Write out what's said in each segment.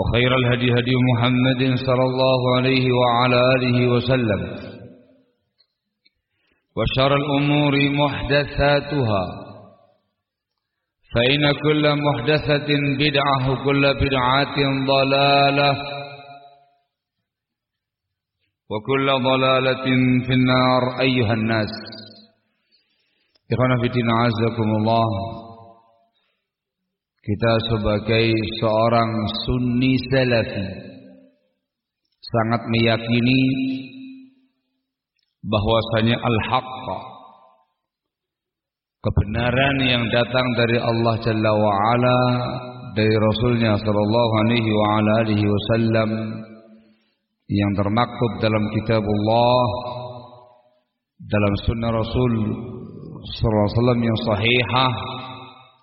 وخير الهدي هدي محمد صلى الله عليه وعلى آله وسلم وشر الأمور محدثاتها فإن كل محدثة بدعة وكل بدعة ضلالة وكل ضلالة في النار أيها الناس إخوانا في الدين عزكم الله Kita sebagai seorang sunni salafi sangat meyakini bahwasanya al-haq kebenaran yang datang dari Allah Jalla wa ala dari Rasulnya sallallahu alaihi wa ala alihi wasallam yang termaktub dalam kitab Allah dalam sunnah Rasul sallallahu alaihi wasallam yang sahihah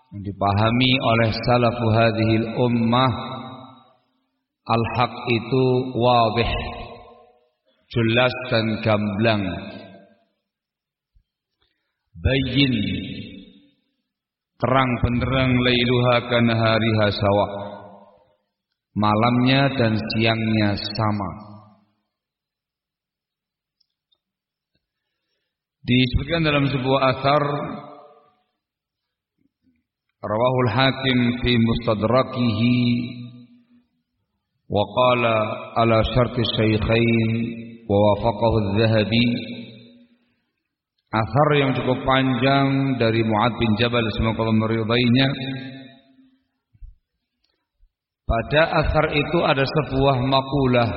yang dipahami oleh salafu hadhil ummah al-haq itu wadih jelas dan gamblang. Bayin terang benderang lailuha kana hariha sawa. Malamnya dan siangnya sama. Disebutkan dalam sebuah asar Rawahul Hakim fi mustadrakihi wa qala ala syarti syaikhain wa wafaqahu adh-dhahabi Athar yang cukup panjang dari Mu'ad bin Jabal semoga Allah meridainya. Pada athar itu ada sebuah makulah.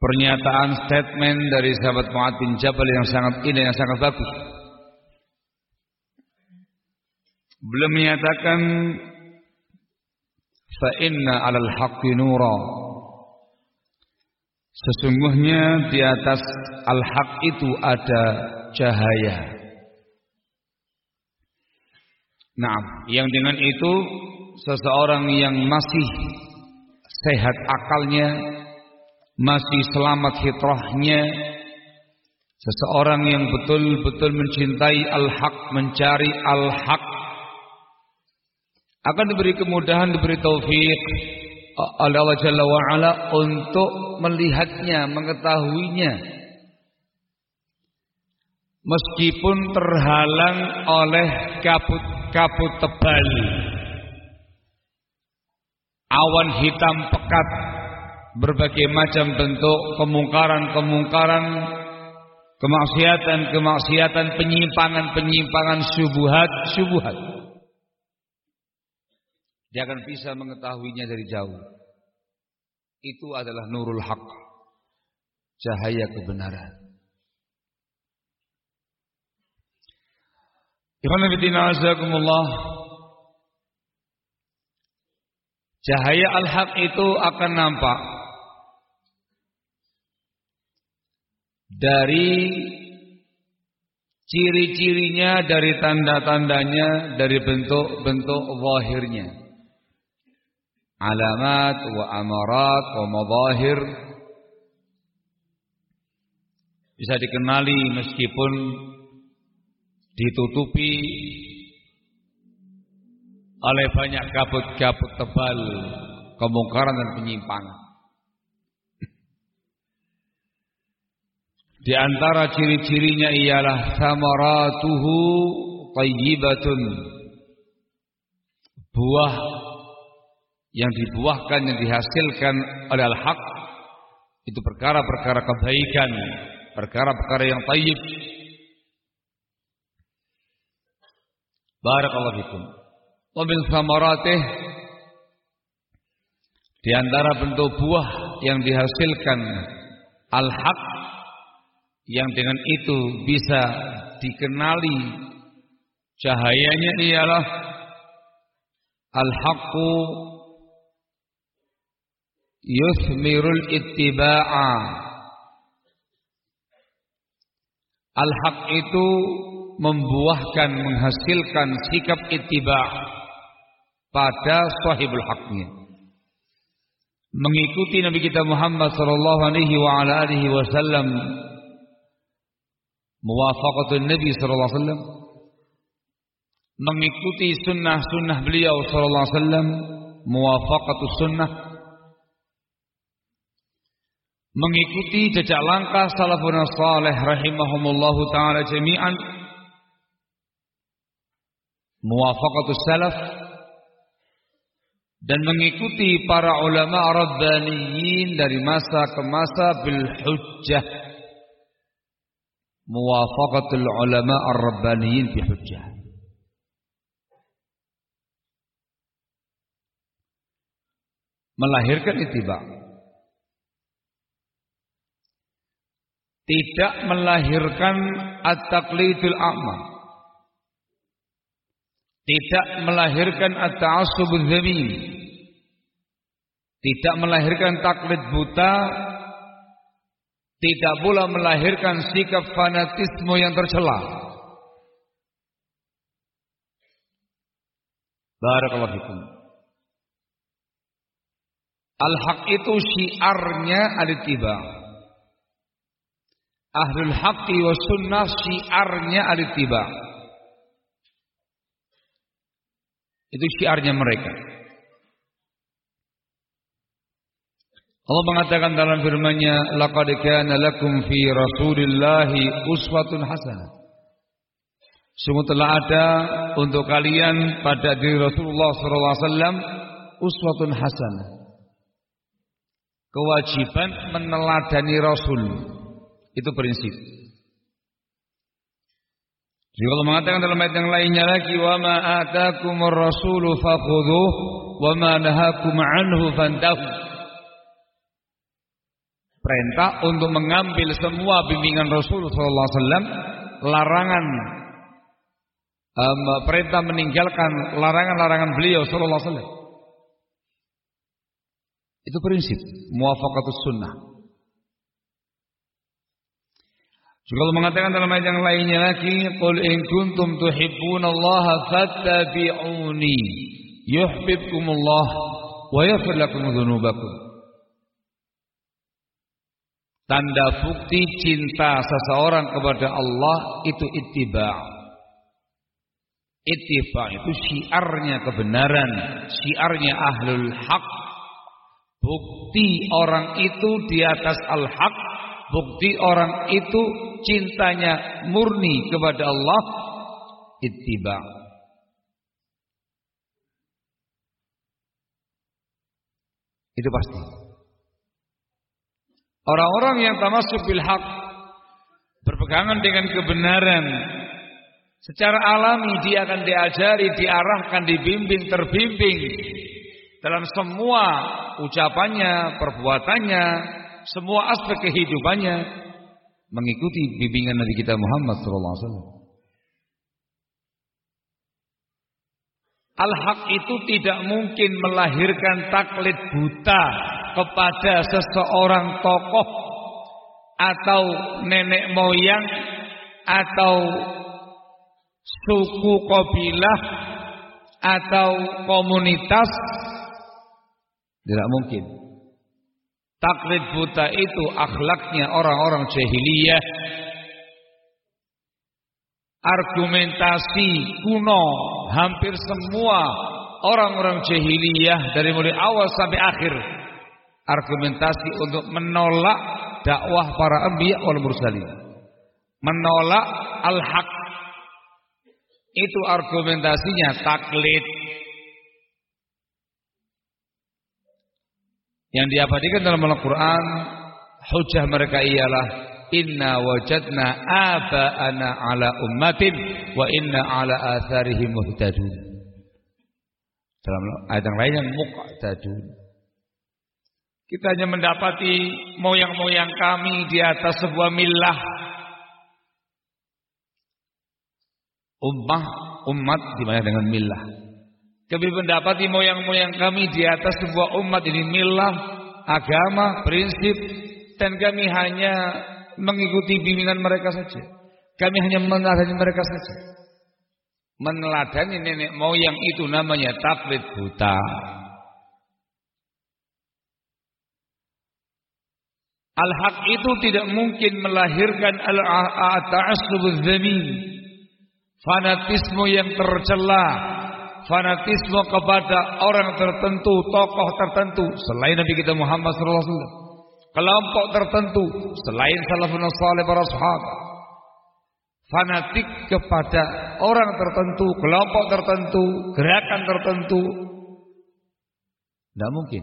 Pernyataan statement dari sahabat Mu'ad bin Jabal yang sangat indah, yang sangat bagus. Belum menyatakan fa inna 'alal haqqi nura. Sesungguhnya di atas al-haq itu ada cahaya. Nah, yang dengan itu seseorang yang masih sehat akalnya, masih selamat fitrahnya, seseorang yang betul-betul mencintai al-haq, mencari al-haq akan diberi kemudahan, diberi taufik oleh Allah Jalla wa ala untuk melihatnya, mengetahuinya. Meskipun terhalang oleh kabut-kabut tebal. Awan hitam pekat berbagai macam bentuk kemungkaran-kemungkaran kemaksiatan-kemaksiatan penyimpangan-penyimpangan subuhat-subuhat dia akan bisa mengetahuinya dari jauh. Itu adalah nurul haq. cahaya kebenaran. Cahaya al-haq itu akan nampak dari ciri-cirinya, dari tanda-tandanya, dari bentuk-bentuk zahirnya. Alamat wa amarat wa bisa dikenali meskipun ditutupi oleh banyak kabut-kabut tebal kemungkaran dan penyimpangan. Di antara ciri-cirinya ialah samaratuhu tayyibatun. Buah yang dibuahkan yang dihasilkan oleh al-haq itu perkara-perkara kebaikan, perkara-perkara yang tayyib. Barakallahu fikum. Wa min samaratih di antara bentuk buah yang dihasilkan al-haq yang dengan itu bisa dikenali cahayanya ialah al-haqqu yuthmirul ittiba'a al-haq itu membuahkan menghasilkan sikap ittiba' pada sahibul haqnya mengikuti Nabi kita Muhammad sallallahu alaihi wa ala alihi wasallam muwafaqatun Nabi sallallahu alaihi wasallam mengikuti sunnah-sunnah beliau sallallahu alaihi wasallam muwafaqatus sunnah mengikuti jejak langkah salafun salih rahimahumullahu taala jami'an muwafaqatus salaf dan mengikuti para ulama rabbaniyin dari masa ke masa bil hujjah muwafaqatul ulama ar-rabbaniyin fi hujjah. Melahirkan itiba. Tidak melahirkan at-taqlidul a'ma. Tidak melahirkan at-ta'assubul zamim. Tidak melahirkan taklid buta tidak pula melahirkan sikap fanatisme yang tercela. Barakallahu fikum. Al-haq itu syiarnya al-ittiba. Ahlul haqqi wa sunnah syiarnya al-ittiba. Itu syiarnya mereka. Allah mengatakan dalam firman-Nya, "Laqad kana lakum fi Rasulillahi uswatun hasanah." Sungguh telah ada untuk kalian pada diri Rasulullah SAW uswatun hasanah. Kewajiban meneladani Rasul itu prinsip. Jadi Allah mengatakan dalam ayat yang lainnya lagi, "Wa ma atakumur rasulu fakhudhuh wa ma nahakum anhu fantahu." perintah untuk mengambil semua bimbingan Rasul sallallahu alaihi wasallam, larangan um, perintah meninggalkan larangan-larangan beliau sallallahu alaihi wasallam. Itu prinsip muwafaqatus sunnah. Juga Allah mengatakan dalam ayat yang lainnya lagi, "Qul in kuntum tuhibbunallaha fattabi'uni yuhibbukumullah wa yaghfir lakum dzunubakum." Tanda bukti cinta seseorang kepada Allah itu ittiba. Ittiba itu syiarnya kebenaran, syiarnya ahlul haq. Bukti orang itu di atas al-haq, bukti orang itu cintanya murni kepada Allah, ittiba. Itu pasti. Orang-orang yang tamasuk bil haq berpegangan dengan kebenaran secara alami dia akan diajari, diarahkan, dibimbing, terbimbing dalam semua ucapannya, perbuatannya, semua aspek kehidupannya mengikuti bimbingan Nabi kita Muhammad sallallahu alaihi wasallam. Al-haq itu tidak mungkin melahirkan taklid buta kepada seseorang tokoh atau nenek moyang atau suku kabilah atau komunitas tidak mungkin. Taklid buta itu akhlaknya orang-orang jahiliyah. Argumentasi kuno hampir semua orang-orang jahiliyah dari mulai awal sampai akhir argumentasi untuk menolak dakwah para anbiya wal mursalin. Menolak al-haq. Itu argumentasinya taklid. Yang diabadikan dalam Al-Quran Hujah mereka ialah Inna wajadna aba'ana ala ummatin Wa inna ala atharihim muhtadun. Dalam ayat yang lain yang muqtadun. Kita hanya mendapati moyang-moyang kami di atas sebuah milah Ummah, umat di mana dengan milah kami mendapati moyang-moyang kami di atas sebuah umat ini milah, agama, prinsip, dan kami hanya mengikuti bimbingan mereka saja. Kami hanya meneladani mereka saja. Meneladani nenek moyang itu namanya taklid buta. Al-haq itu tidak mungkin melahirkan al-ta'assub Fanatisme yang tercela, fanatisme kepada orang tertentu, tokoh tertentu selain Nabi kita Muhammad SAW. Kelompok tertentu selain salafun salih para sahabat. Fanatik kepada orang tertentu, kelompok tertentu, gerakan tertentu. Tidak mungkin.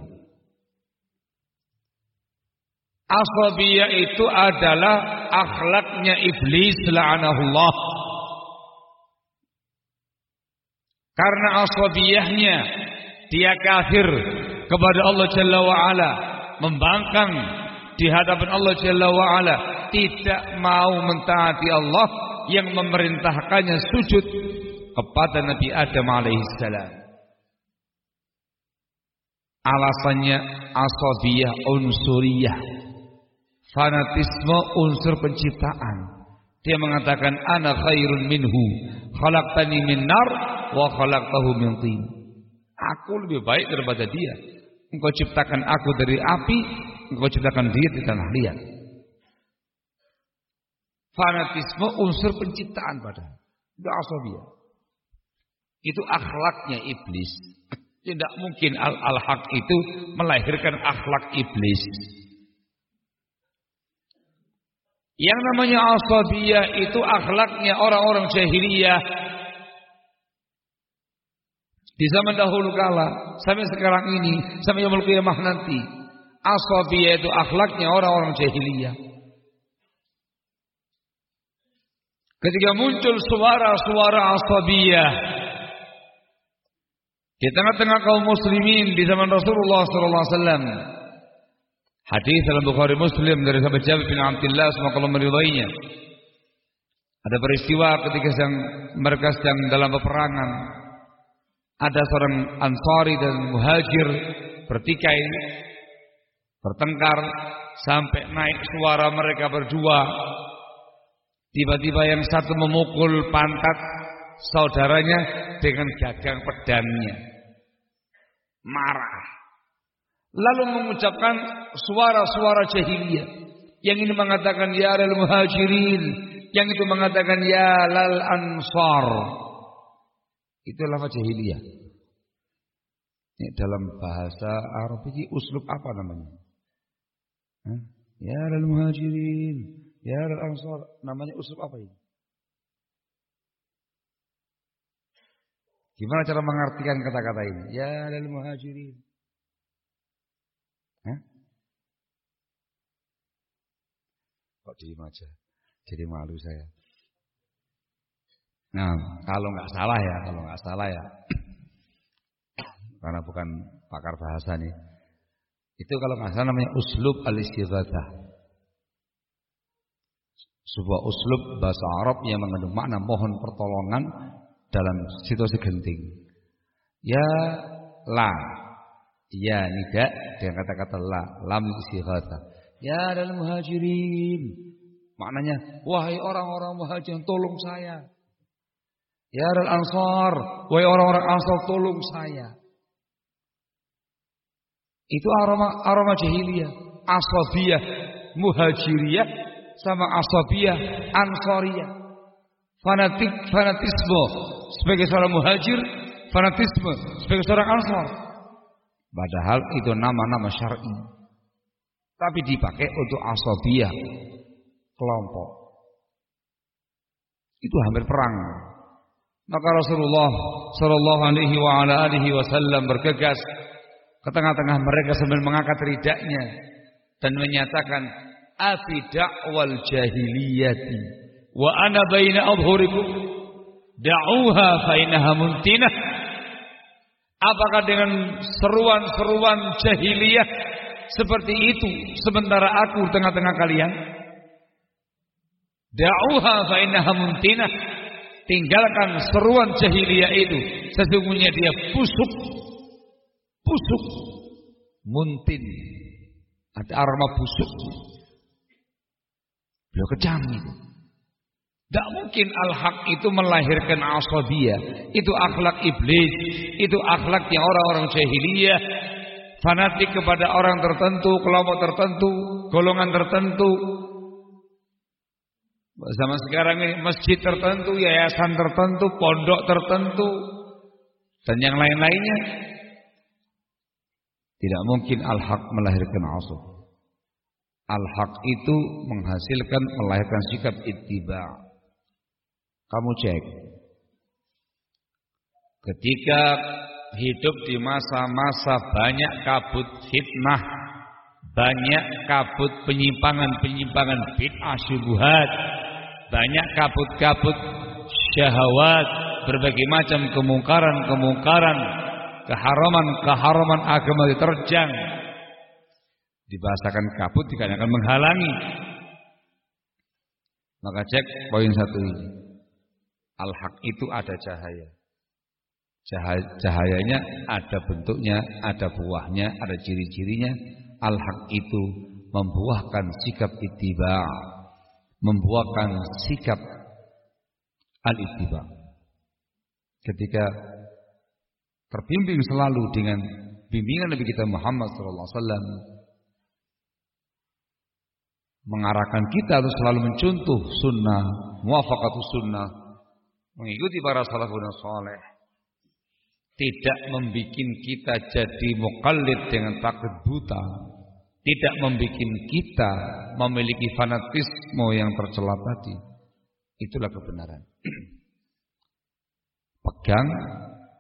Asabiyah itu adalah akhlaknya iblis la'anahullah. Karena asabiyahnya dia kafir kepada Allah Jalla wa ala, membangkang di hadapan Allah Jalla wa ala, tidak mau mentaati Allah yang memerintahkannya sujud kepada Nabi Adam alaihissalam. Alasannya asabiyah unsuriyah. Fanatisme unsur penciptaan. Dia mengatakan ana khairun minhu, khalaqtani min nar wa khalaqtahu min tin. Aku lebih baik daripada dia. Engkau ciptakan aku dari api, engkau ciptakan dia di tanah liat. Fanatisme unsur penciptaan pada itu asabiyah. Itu akhlaknya iblis. Tidak mungkin al-haq itu melahirkan akhlak iblis. Yang namanya asabiyah itu akhlaknya orang-orang jahiliyah di zaman dahulu kala, sampai sekarang ini, sampai yaumul qiyamah nanti. Asabiyah itu akhlaknya orang-orang jahiliyah. Ketika muncul suara-suara asabiyah di tengah-tengah kaum muslimin di zaman Rasulullah sallallahu alaihi wasallam. Hadis dalam Bukhari Muslim dari sahabat Jabir bin Abdullah semoga Allah meridainya. Ada peristiwa ketika sedang mereka sedang dalam peperangan ada seorang Ansari dan Muhajir bertikai, bertengkar sampai naik suara mereka berdua. Tiba-tiba yang satu memukul pantat saudaranya dengan gagang pedangnya. Marah. Lalu mengucapkan suara-suara jahiliyah. Yang ini mengatakan ya lal muhajirin, yang itu mengatakan ya lal ansar. Itu lafaz jahiliyah. Ini dalam bahasa Arab ini uslub apa namanya? Ya lal muhajirin, ya lal ansar, namanya uslub apa ini? Gimana cara mengartikan kata-kata ini? Ya lal muhajirin. Hah? Kok diem aja? Jadi malu saya. Nah, kalau nggak salah ya, kalau nggak salah ya, karena bukan pakar bahasa nih. Itu kalau nggak salah namanya uslub al-istighatsah. Sebuah uslub bahasa Arab yang mengandung makna mohon pertolongan dalam situasi genting. Ya la. Ya nida dengan kata-kata la. Lam istighatsah. Ya dalam muhajirin. Maknanya, wahai orang-orang muhajirin tolong saya. Ya al ansar, wahai orang-orang ansar tolong saya. Itu aroma aroma jahiliyah, asabiyah, muhajiriyah sama asabiyah, ansariyah. Fanatik, fanatisme sebagai seorang muhajir, fanatisme sebagai seorang ansar. Padahal itu nama-nama syar'i. Tapi dipakai untuk asabiyah, kelompok. Itu hampir perang. Maka Rasulullah Shallallahu Alaihi Wasallam bergegas ke tengah-tengah mereka sambil mengangkat ridaknya dan menyatakan afi da'wal jahiliyati wa ana baina adhurikum da'uha fa innaha muntinah. Apakah dengan seruan-seruan jahiliyah seperti itu sementara aku tengah-tengah kalian? Da'uha fa innaha muntinah tinggalkan seruan jahiliyah itu. Sesungguhnya dia busuk. Busuk. Muntin. Ada aroma busuk. Beliau kejam tidak mungkin al-haq itu melahirkan asabiyah. Itu akhlak iblis. Itu akhlak yang orang-orang jahiliyah. Fanatik kepada orang tertentu kelompok tertentu golongan tertentu Zaman sekarang ini masjid tertentu, yayasan tertentu, pondok tertentu, dan yang lain-lainnya tidak mungkin al-haq melahirkan asal. Al-haq itu menghasilkan melahirkan sikap ittiba. Kamu cek. Ketika hidup di masa-masa banyak kabut fitnah, banyak kabut penyimpangan-penyimpangan bid'ah syubhat, banyak kabut-kabut syahwat, berbagai macam kemungkaran-kemungkaran keharaman-keharaman agama diterjang dibahasakan kabut dikarenakan menghalangi. Maka cek poin satu ini. Al-haq itu ada cahaya. Cahayanya ada bentuknya ada buahnya ada ciri-cirinya. Al-haq itu membuahkan sikap ittiba membuahkan sikap al-ittiba. Ketika terbimbing selalu dengan bimbingan Nabi kita Muhammad SAW mengarahkan kita untuk selalu mencontoh sunnah, muafakatus sunnah, mengikuti para salafun saleh, tidak membuat kita jadi mukallid dengan takut buta, tidak membuat kita memiliki fanatisme yang tercela tadi. Itulah kebenaran. Pegang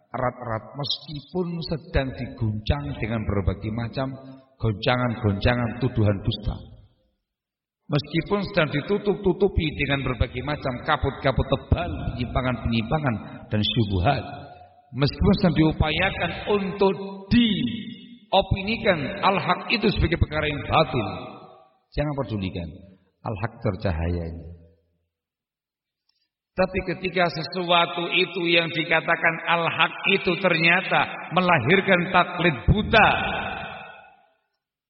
erat-erat meskipun sedang diguncang dengan berbagai macam goncangan-goncangan tuduhan dusta. Meskipun sedang ditutup-tutupi dengan berbagai macam kabut-kabut tebal, penyimpangan-penyimpangan dan syubhat. Meskipun sedang diupayakan untuk diopinikan al-haq itu sebagai perkara yang batil. Jangan pedulikan. Al-haq tercahaya ini. Tapi ketika sesuatu itu yang dikatakan al-haq itu ternyata melahirkan taklid buta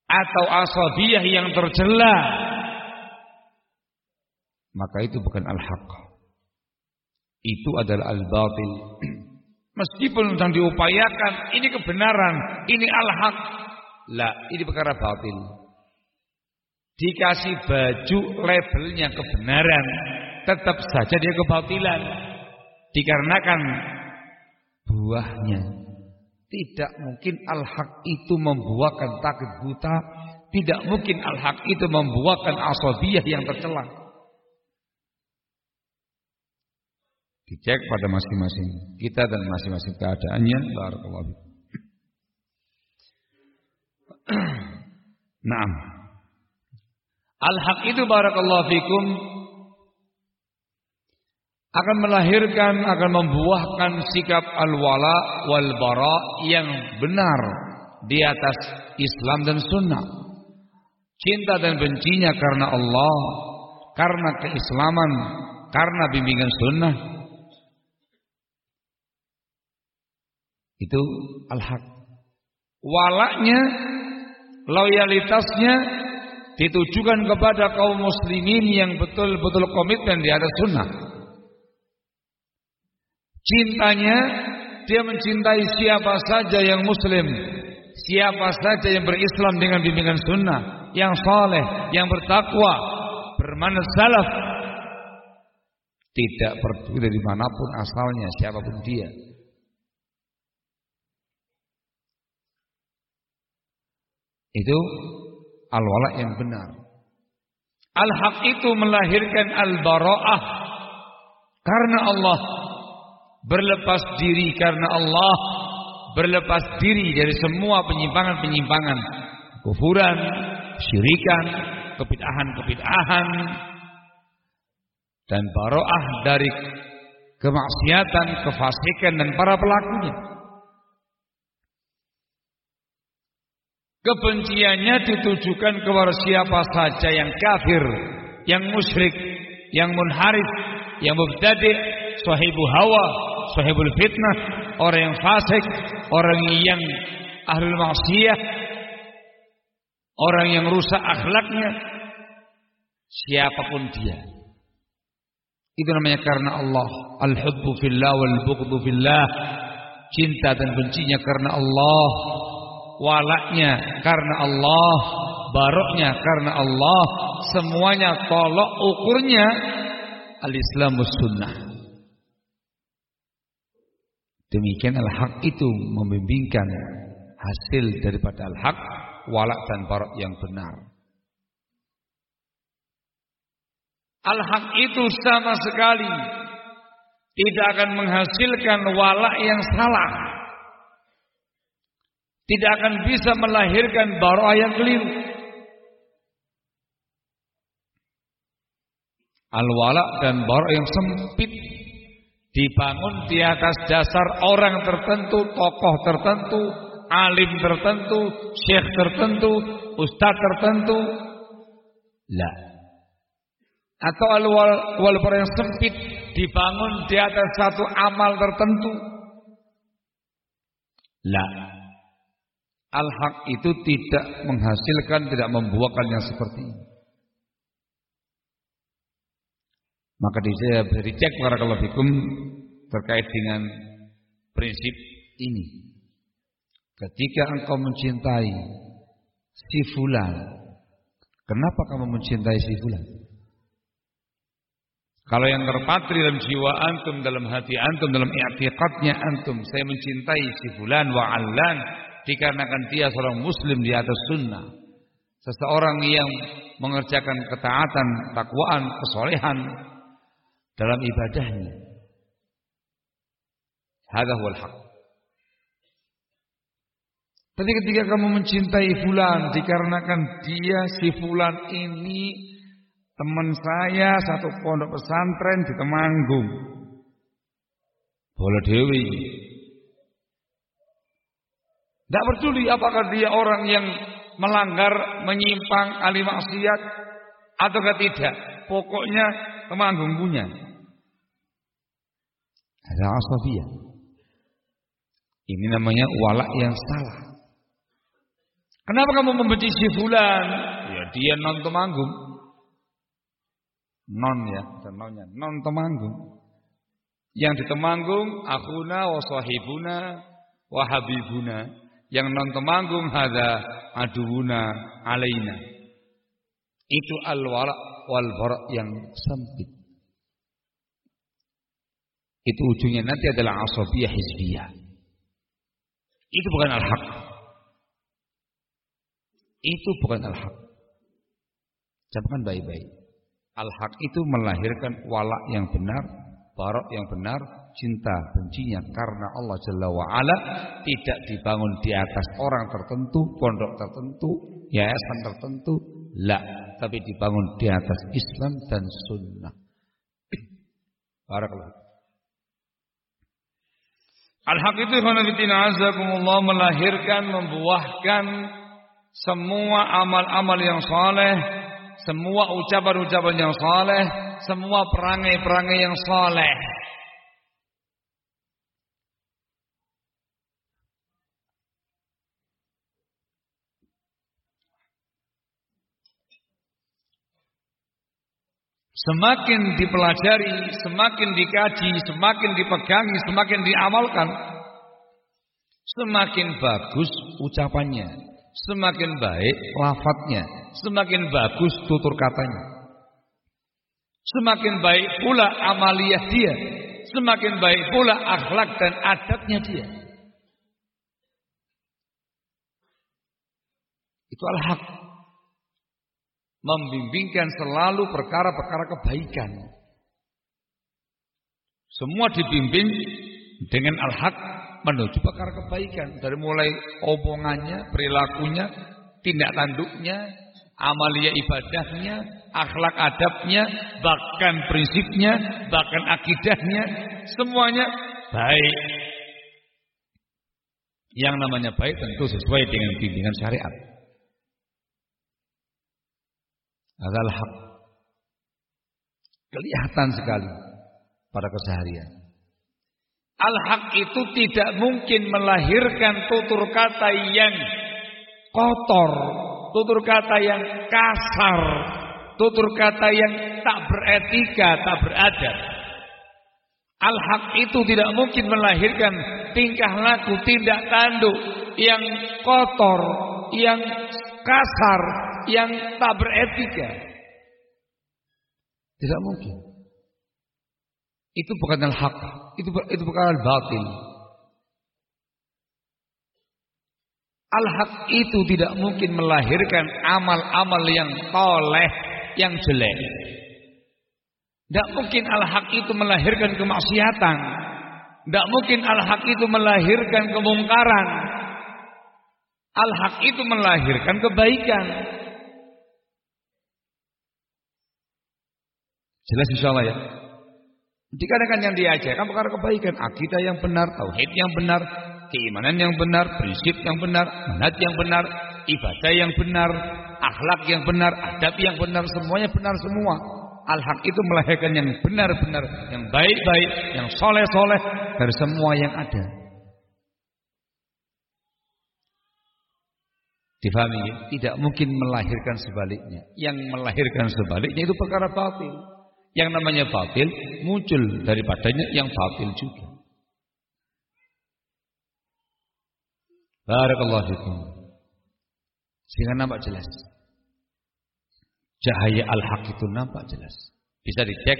atau asabiyah yang tercela, maka itu bukan al-haq. Itu adalah al-batil. Meskipun sedang diupayakan ini kebenaran, ini al-haq. Lah, ini perkara batil. Dikasih baju labelnya kebenaran, tetap saja dia kebatilan dikarenakan buahnya tidak mungkin al-haq itu membuahkan takut buta tidak mungkin al-haq itu membuahkan asabiyah yang tercela dicek pada masing-masing kita dan masing-masing keadaannya barakallahu Naam Al-haq itu barakallahu fikum akan melahirkan, akan membuahkan sikap al-wala wal bara yang benar di atas Islam dan sunnah. Cinta dan bencinya karena Allah, karena keislaman, karena bimbingan sunnah. Itu al-haq. Walaknya, loyalitasnya ditujukan kepada kaum muslimin yang betul-betul komitmen di atas sunnah. Cintanya dia mencintai siapa saja yang muslim, siapa saja yang berislam dengan bimbingan sunnah, yang saleh, yang bertakwa, bermanat salaf. Tidak peduli dari mana pun asalnya, siapa pun dia. Itu al-wala yang benar. Al-haq itu melahirkan al-bara'ah. Karena Allah. Berlepas diri karena Allah. Berlepas diri dari semua penyimpangan-penyimpangan. Kufuran, syirikan, kebid'ahan-kebid'ahan. Dan baroah dari kemaksiatan, kefasikan dan para pelakunya. Kebenciannya ditujukan kepada siapa saja yang kafir, yang musyrik, yang munharif, yang mubtadi, sahibu hawa, sahibul fitnah, orang yang fasik, orang yang ahlul maksiyah, orang yang rusak akhlaknya, siapa pun dia. Itu namanya karena Allah. Al-hubbu fillah wal bughdu fillah. Cinta dan bencinya karena Allah. Walaknya karena Allah. Baroknya karena Allah. Semuanya tolok ukurnya al-Islamus sunnah. Demikian al-haq itu membimbingkan hasil daripada al-haq walak dan barok yang benar. Al-haq itu sama sekali tidak akan menghasilkan walak yang salah. Tidak akan bisa melahirkan barok yang keliru. Al-walak dan barok yang sempit dibangun di atas dasar orang tertentu, tokoh tertentu, alim tertentu, syekh tertentu, ustadz tertentu. Lah. Atau al-wal wal yang sempit dibangun di atas satu amal tertentu. Lah. Al-haq itu tidak menghasilkan, tidak membuahkan yang seperti ini. Maka di saya beri cek para kalafikum terkait dengan prinsip ini. Ketika engkau mencintai si fulan, kenapa kamu mencintai si fulan? Kalau yang terpatri dalam jiwa antum, dalam hati antum, dalam i'tiqadnya antum, saya mencintai si fulan wa allan dikarenakan dia seorang muslim di atas sunnah. Seseorang yang mengerjakan ketaatan, takwaan, kesolehan, dalam ibadahnya. Hada huwal haq. Tapi ketika kamu mencintai fulan dikarenakan dia si fulan ini teman saya satu pondok pesantren di Temanggung. Bola Dewi. Tidak peduli apakah dia orang yang melanggar, menyimpang, ahli maksiat atau tidak. Pokoknya Temanggung punya. Ada asabiyah. Ini namanya walak yang salah. Kenapa kamu membenci si fulan? Ya dia non temanggung. Non ya, nonnya non temanggung. Yang di temanggung akhuna wa sahibuna. Yang non temanggung hada aduuna alaina. Itu bara yang sempit itu ujungnya nanti adalah asabiyah hizbiyah. Itu bukan al-haq. Itu bukan al-haq. Camkan baik-baik. Al-haq itu melahirkan walak yang benar, barok yang benar, cinta bencinya karena Allah Jalla wa'ala tidak dibangun di atas orang tertentu, pondok tertentu, yayasan tertentu, la, tapi dibangun di atas Islam dan sunnah. Barakallahu Al-haq itu azakumullah melahirkan, membuahkan semua amal-amal yang saleh, semua ucapan-ucapan yang saleh, semua perangai-perangai yang saleh. Semakin dipelajari, semakin dikaji, semakin dipegangi, semakin diamalkan, semakin bagus ucapannya, semakin baik lafadznya, semakin bagus tutur katanya. Semakin baik pula amaliyah dia, semakin baik pula akhlak dan adabnya dia. Itu al-haq membimbingkan selalu perkara-perkara kebaikan. Semua dibimbing dengan al-haq menuju perkara kebaikan. Dari mulai omongannya, perilakunya, tindak tanduknya, amalia ibadahnya, akhlak adabnya, bahkan prinsipnya, bahkan akidahnya, semuanya baik. Yang namanya baik tentu sesuai dengan bimbingan syariat. Adalah hak. Kelihatan sekali pada keseharian. Al-haq itu tidak mungkin melahirkan tutur kata yang kotor, tutur kata yang kasar, tutur kata yang tak beretika, tak beradab. Al-haq itu tidak mungkin melahirkan tingkah laku, tindak tanduk yang kotor, yang kasar, yang tak beretika. Tidak mungkin. Itu bukan al-haq, itu itu bukan al-batil. Al-haq itu tidak mungkin melahirkan amal-amal yang toleh, yang jelek. Tidak mungkin al-haq itu melahirkan kemaksiatan. Tidak mungkin al-haq itu melahirkan kemungkaran. Al-haq itu melahirkan kebaikan. Jelas insya Allah ya. Dikarenakan yang diajarkan perkara kebaikan, akidah yang benar, tauhid yang benar, keimanan yang benar, prinsip yang benar, manhaj yang benar, ibadah yang benar, akhlak yang benar, adab yang benar, semuanya benar semua. Al-haq itu melahirkan yang benar-benar, yang baik-baik, yang soleh-soleh dari semua yang ada. Difahami? Tidak mungkin melahirkan sebaliknya. Yang melahirkan sebaliknya itu perkara batil. Yang namanya batil muncul daripadanya yang batil juga. Barakallahu fikum. Sehingga nampak jelas. Cahaya al-haq itu nampak jelas. Bisa dicek,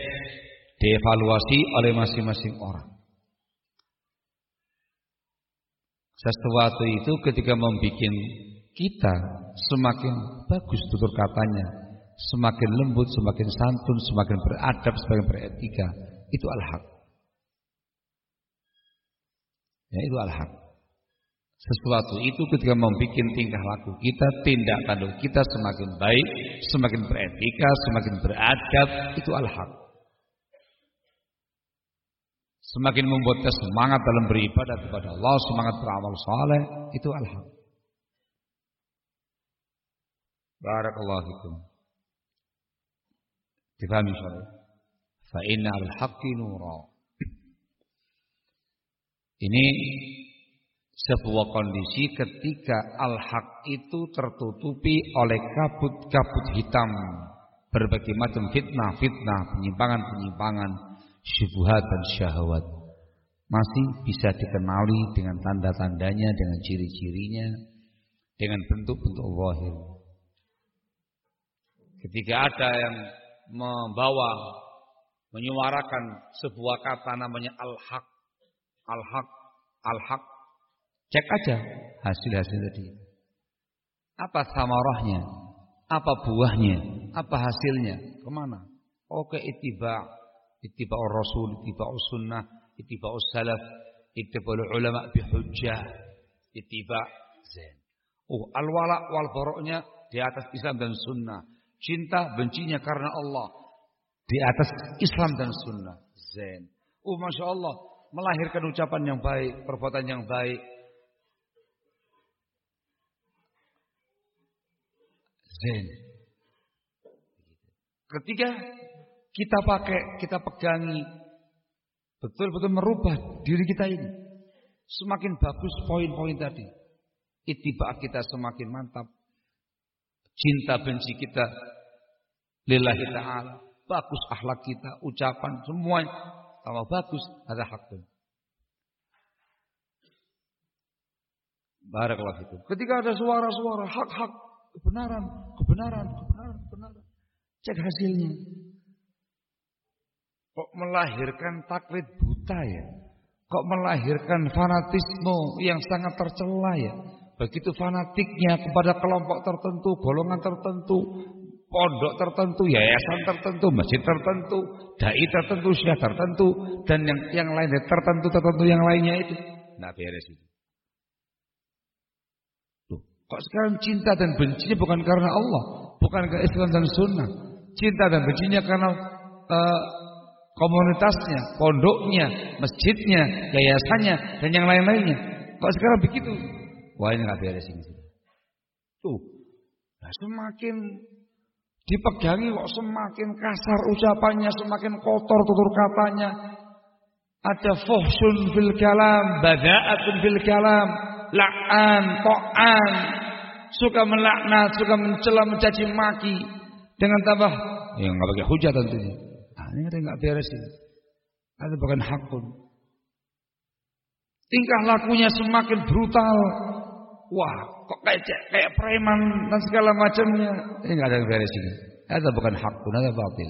dievaluasi oleh masing-masing orang. Sesuatu itu ketika membuat kita semakin bagus tutur katanya, semakin lembut, semakin santun, semakin beradab, semakin beretika. Itu al-haq. Ya, itu al-haq. Sesuatu itu ketika membuat tingkah laku kita, tindak tanduk kita semakin baik, semakin beretika, semakin beradab, itu al-haq. Semakin membuat kita semangat dalam beribadah kepada Allah, semangat beramal saleh, itu al-haq. Barakallahu fikum. Difahami insyaallah. Fa inna al-haqqi nura. Ini sebuah kondisi ketika al-haq itu tertutupi oleh kabut-kabut hitam berbagai macam fitnah-fitnah, penyimpangan-penyimpangan, syubhat dan syahwat. Masih bisa dikenali dengan tanda-tandanya, dengan ciri-cirinya, dengan bentuk-bentuk zahir. Ketika ada yang membawa menyuarakan sebuah kata namanya al-haq. Al-haq al-haq. Cek aja hasil-hasil tadi. Apa samarahnya? Apa buahnya? Apa hasilnya? Ke mana? Oke itiba. Itiba rasul itiba sunnah itiba salaf itiba ulama bihujjah itiba zain oh al-wala wal baroknya di atas Islam dan sunnah Cinta bencinya karena Allah. Di atas Islam dan Sunnah. Zain. Oh Masya Allah. melahirkan ucapan yang baik, perbuatan yang baik. Zen. Ketiga, kita pakai, kita pegangi, betul-betul merubah diri kita ini. Semakin bagus poin-poin tadi. Itibak kita semakin mantap. Cinta benci kita lillahi ta'ala. Bagus akhlak kita, ucapan, semuanya tambah bagus. Ada hakun. Barakallahu itu. Ketika ada suara-suara hak-hak, kebenaran, kebenaran, kebenaran, kebenaran. Cek hasilnya. Kok melahirkan taklid buta ya? Kok melahirkan fanatisme yang sangat tercela ya? Begitu fanatiknya kepada kelompok tertentu, golongan tertentu, pondok tertentu, yayasan tertentu, masjid tertentu, dai tertentu, syekh tertentu, dan yang yang lain tertentu tertentu yang lainnya itu, nggak beres itu. Tuh, kok sekarang cinta dan bencinya bukan karena Allah, bukan karena Islam dan Sunnah, cinta dan bencinya karena uh, komunitasnya, pondoknya, masjidnya, yayasannya, dan yang lain-lainnya. Kok sekarang begitu? Wah ini nggak beres ini. Tuh, nah, semakin dipegangi kok semakin kasar ucapannya, semakin kotor tutur katanya. Ada fuhsun fil kalam, bada'atun fil kalam, la'an, to'an, suka melaknat, suka mencela, mencaci maki dengan tambah yang nggak pakai hujah tentunya. Nah, ini ada nggak beres ini. Ada bukan hakun. Tingkah lakunya semakin brutal, Wah, kok kayak kayak preman dan segala macamnya. Ini nggak ada yang beres ini. Ada bukan hak pun, ada batil.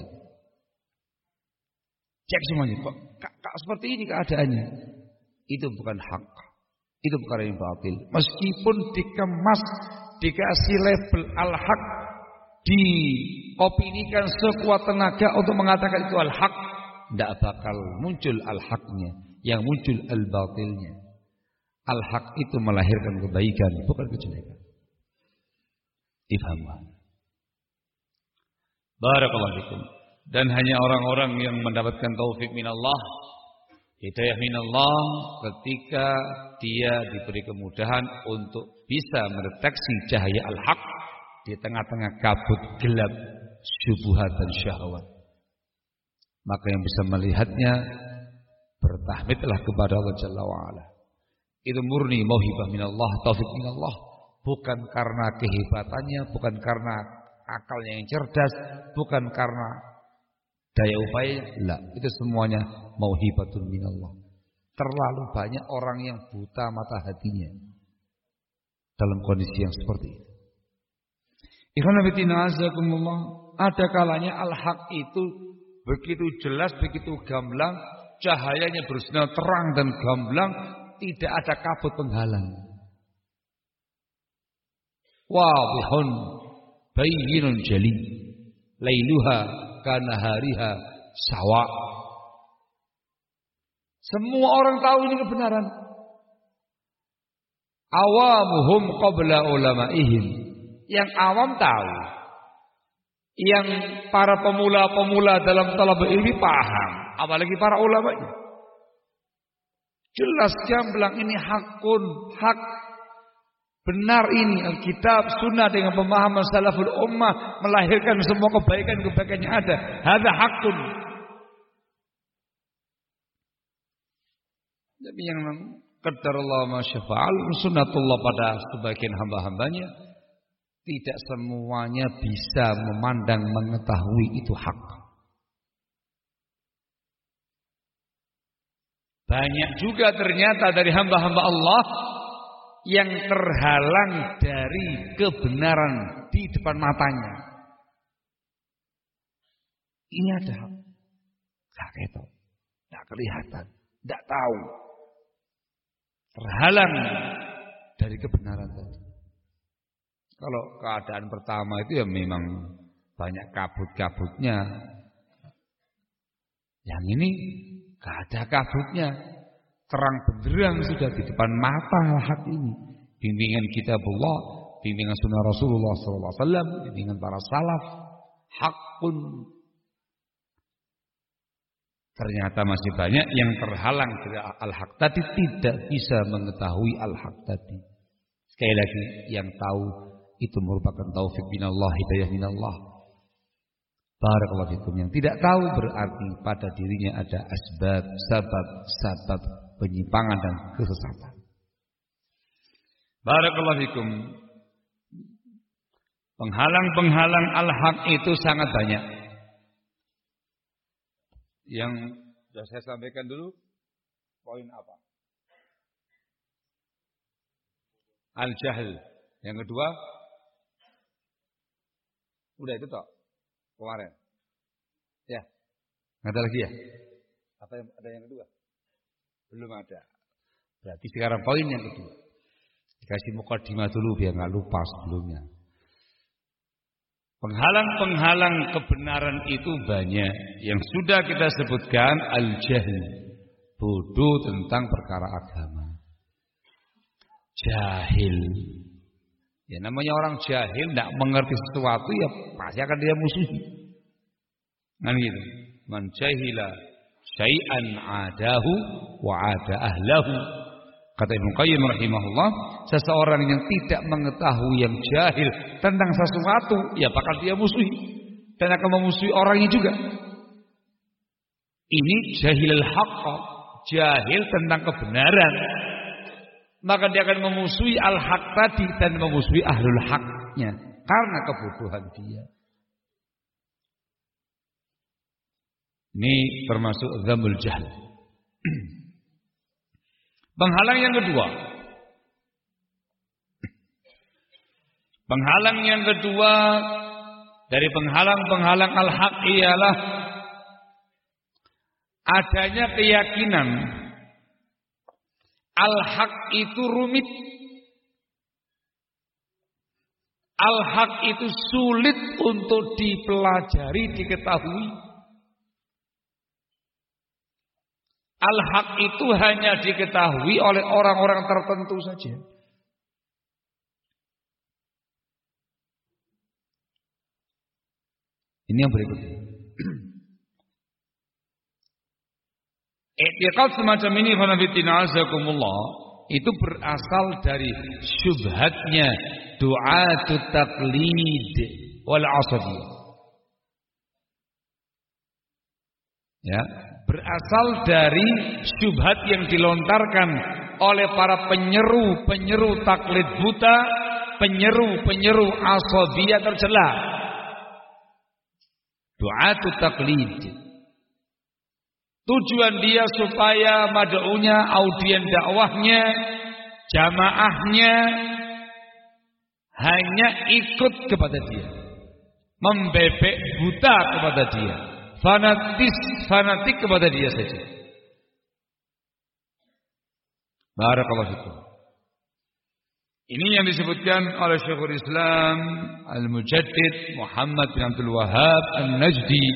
Cek semuanya. Kok kak, kak, seperti ini keadaannya? Itu bukan hak. Itu bukan yang batil. Meskipun dikemas, dikasih label al-haq, diopinikan sekuat tenaga untuk mengatakan itu al-haq, tidak bakal muncul al-haqnya. Yang muncul al-batilnya. Al-haq itu melahirkan kebaikan, bukan kejelekan. Difaham. Barakallahu. Dan hanya orang-orang yang mendapatkan taufik minallah, hidayah minallah ketika dia diberi kemudahan untuk bisa mendeteksi cahaya al-haq di tengah-tengah kabut gelap syubhat dan syahwat. Maka yang bisa melihatnya bertahmidlah kepada Allah Jalla wa'ala. Itu murni mauhibah minallah, taufik minallah. Bukan karena kehebatannya, bukan karena akalnya yang cerdas, bukan karena daya upaya. lah itu semuanya mauhibatun minallah. Terlalu banyak orang yang buta mata hatinya dalam kondisi yang seperti itu. Ada kalanya al-haq itu begitu jelas, begitu gamblang, cahayanya bersinar terang dan gamblang, tidak ada kabut penghalang. Wadihun bayyinun jali. Lailuha kana hariha sawa. Semua orang tahu ini kebenaran. Awamuhum qabla ulama'ihim. Yang awam tahu. Yang para pemula-pemula dalam talab ilmi paham. Apalagi para ulamanya. Jelas gamblang ini hakun, hak benar ini Alkitab, Sunnah dengan pemahaman salaful ummah melahirkan semua kebaikan-kebaikan yang ada. Ada hakun. Tapi yang qadar Allah masyafa'al sunnatullah pada sebagian hamba-hambanya tidak semuanya bisa memandang mengetahui itu hak. Banyak juga ternyata dari hamba-hamba Allah yang terhalang dari kebenaran di depan matanya. Ini ada Gak ketok, gak kelihatan, gak tahu. Terhalang dari kebenaran tadi. Kalau keadaan pertama itu ya memang banyak kabut-kabutnya. Yang ini Gak ada kabutnya. Terang benderang sudah di depan mata hak ini. Bimbingan kitabullah, bimbingan sunnah Rasulullah SAW, bimbingan para salaf, hakun. Ternyata masih banyak yang terhalang dari al-haq tadi tidak bisa mengetahui al-haq tadi. Sekali lagi, yang tahu itu merupakan taufik minallah, hidayah minallah. Barakallahu. Yang tidak tahu berarti pada dirinya ada asbab, sabab, sabab penyimpangan dan kesesatan. Barakallahu. Penghalang-penghalang al-haq itu sangat banyak. Yang sudah saya sampaikan dulu poin apa? Al-jahl. Yang kedua udah itu toh kemarin. Ya. Ada lagi ya? Apa yang ada yang kedua? Belum ada. Berarti sekarang poin yang kedua. Dikasih mukadimah dulu biar nggak lupa sebelumnya. Penghalang-penghalang kebenaran itu banyak. Yang sudah kita sebutkan al-jahl. Bodoh tentang perkara agama. Jahil. Ya namanya orang jahil tidak mengerti sesuatu ya pasti akan dia musuhi. Kan gitu. Man jahila syai'an adahu wa ada ahlahu. Kata Ibnu Qayyim rahimahullah, seseorang yang tidak mengetahui yang jahil tentang sesuatu, ya bakal dia musuhi dan akan memusuhi orangnya juga. Ini jahilul haqq, jahil tentang kebenaran. Maka dia akan memusuhi al-haq tadi dan memusuhi ahlul haknya karena kebodohan dia. Ini termasuk zamul jahl. Penghalang yang kedua. Penghalang yang kedua dari penghalang-penghalang al-haq ialah adanya keyakinan al-haq itu rumit. Al-haq itu sulit untuk dipelajari, diketahui. Al-haq itu hanya diketahui oleh orang-orang tertentu saja. Ini yang berikutnya. Etiqat semacam ini azakumullah itu berasal dari syubhatnya doa taklid wal asabiyah. Ya, berasal dari syubhat yang dilontarkan oleh para penyeru-penyeru taklid buta, penyeru-penyeru asabiyah tercela. Doa taklid. Tujuan dia supaya mad'unya, audien dakwahnya, jamaahnya hanya ikut kepada dia. Membebek buta kepada dia fanatis fanatik kepada dia saja. Barakallahu fikum. Ini yang disebutkan oleh Syekhul Islam Al-Mujaddid Muhammad bin Abdul Wahab Al-Najdi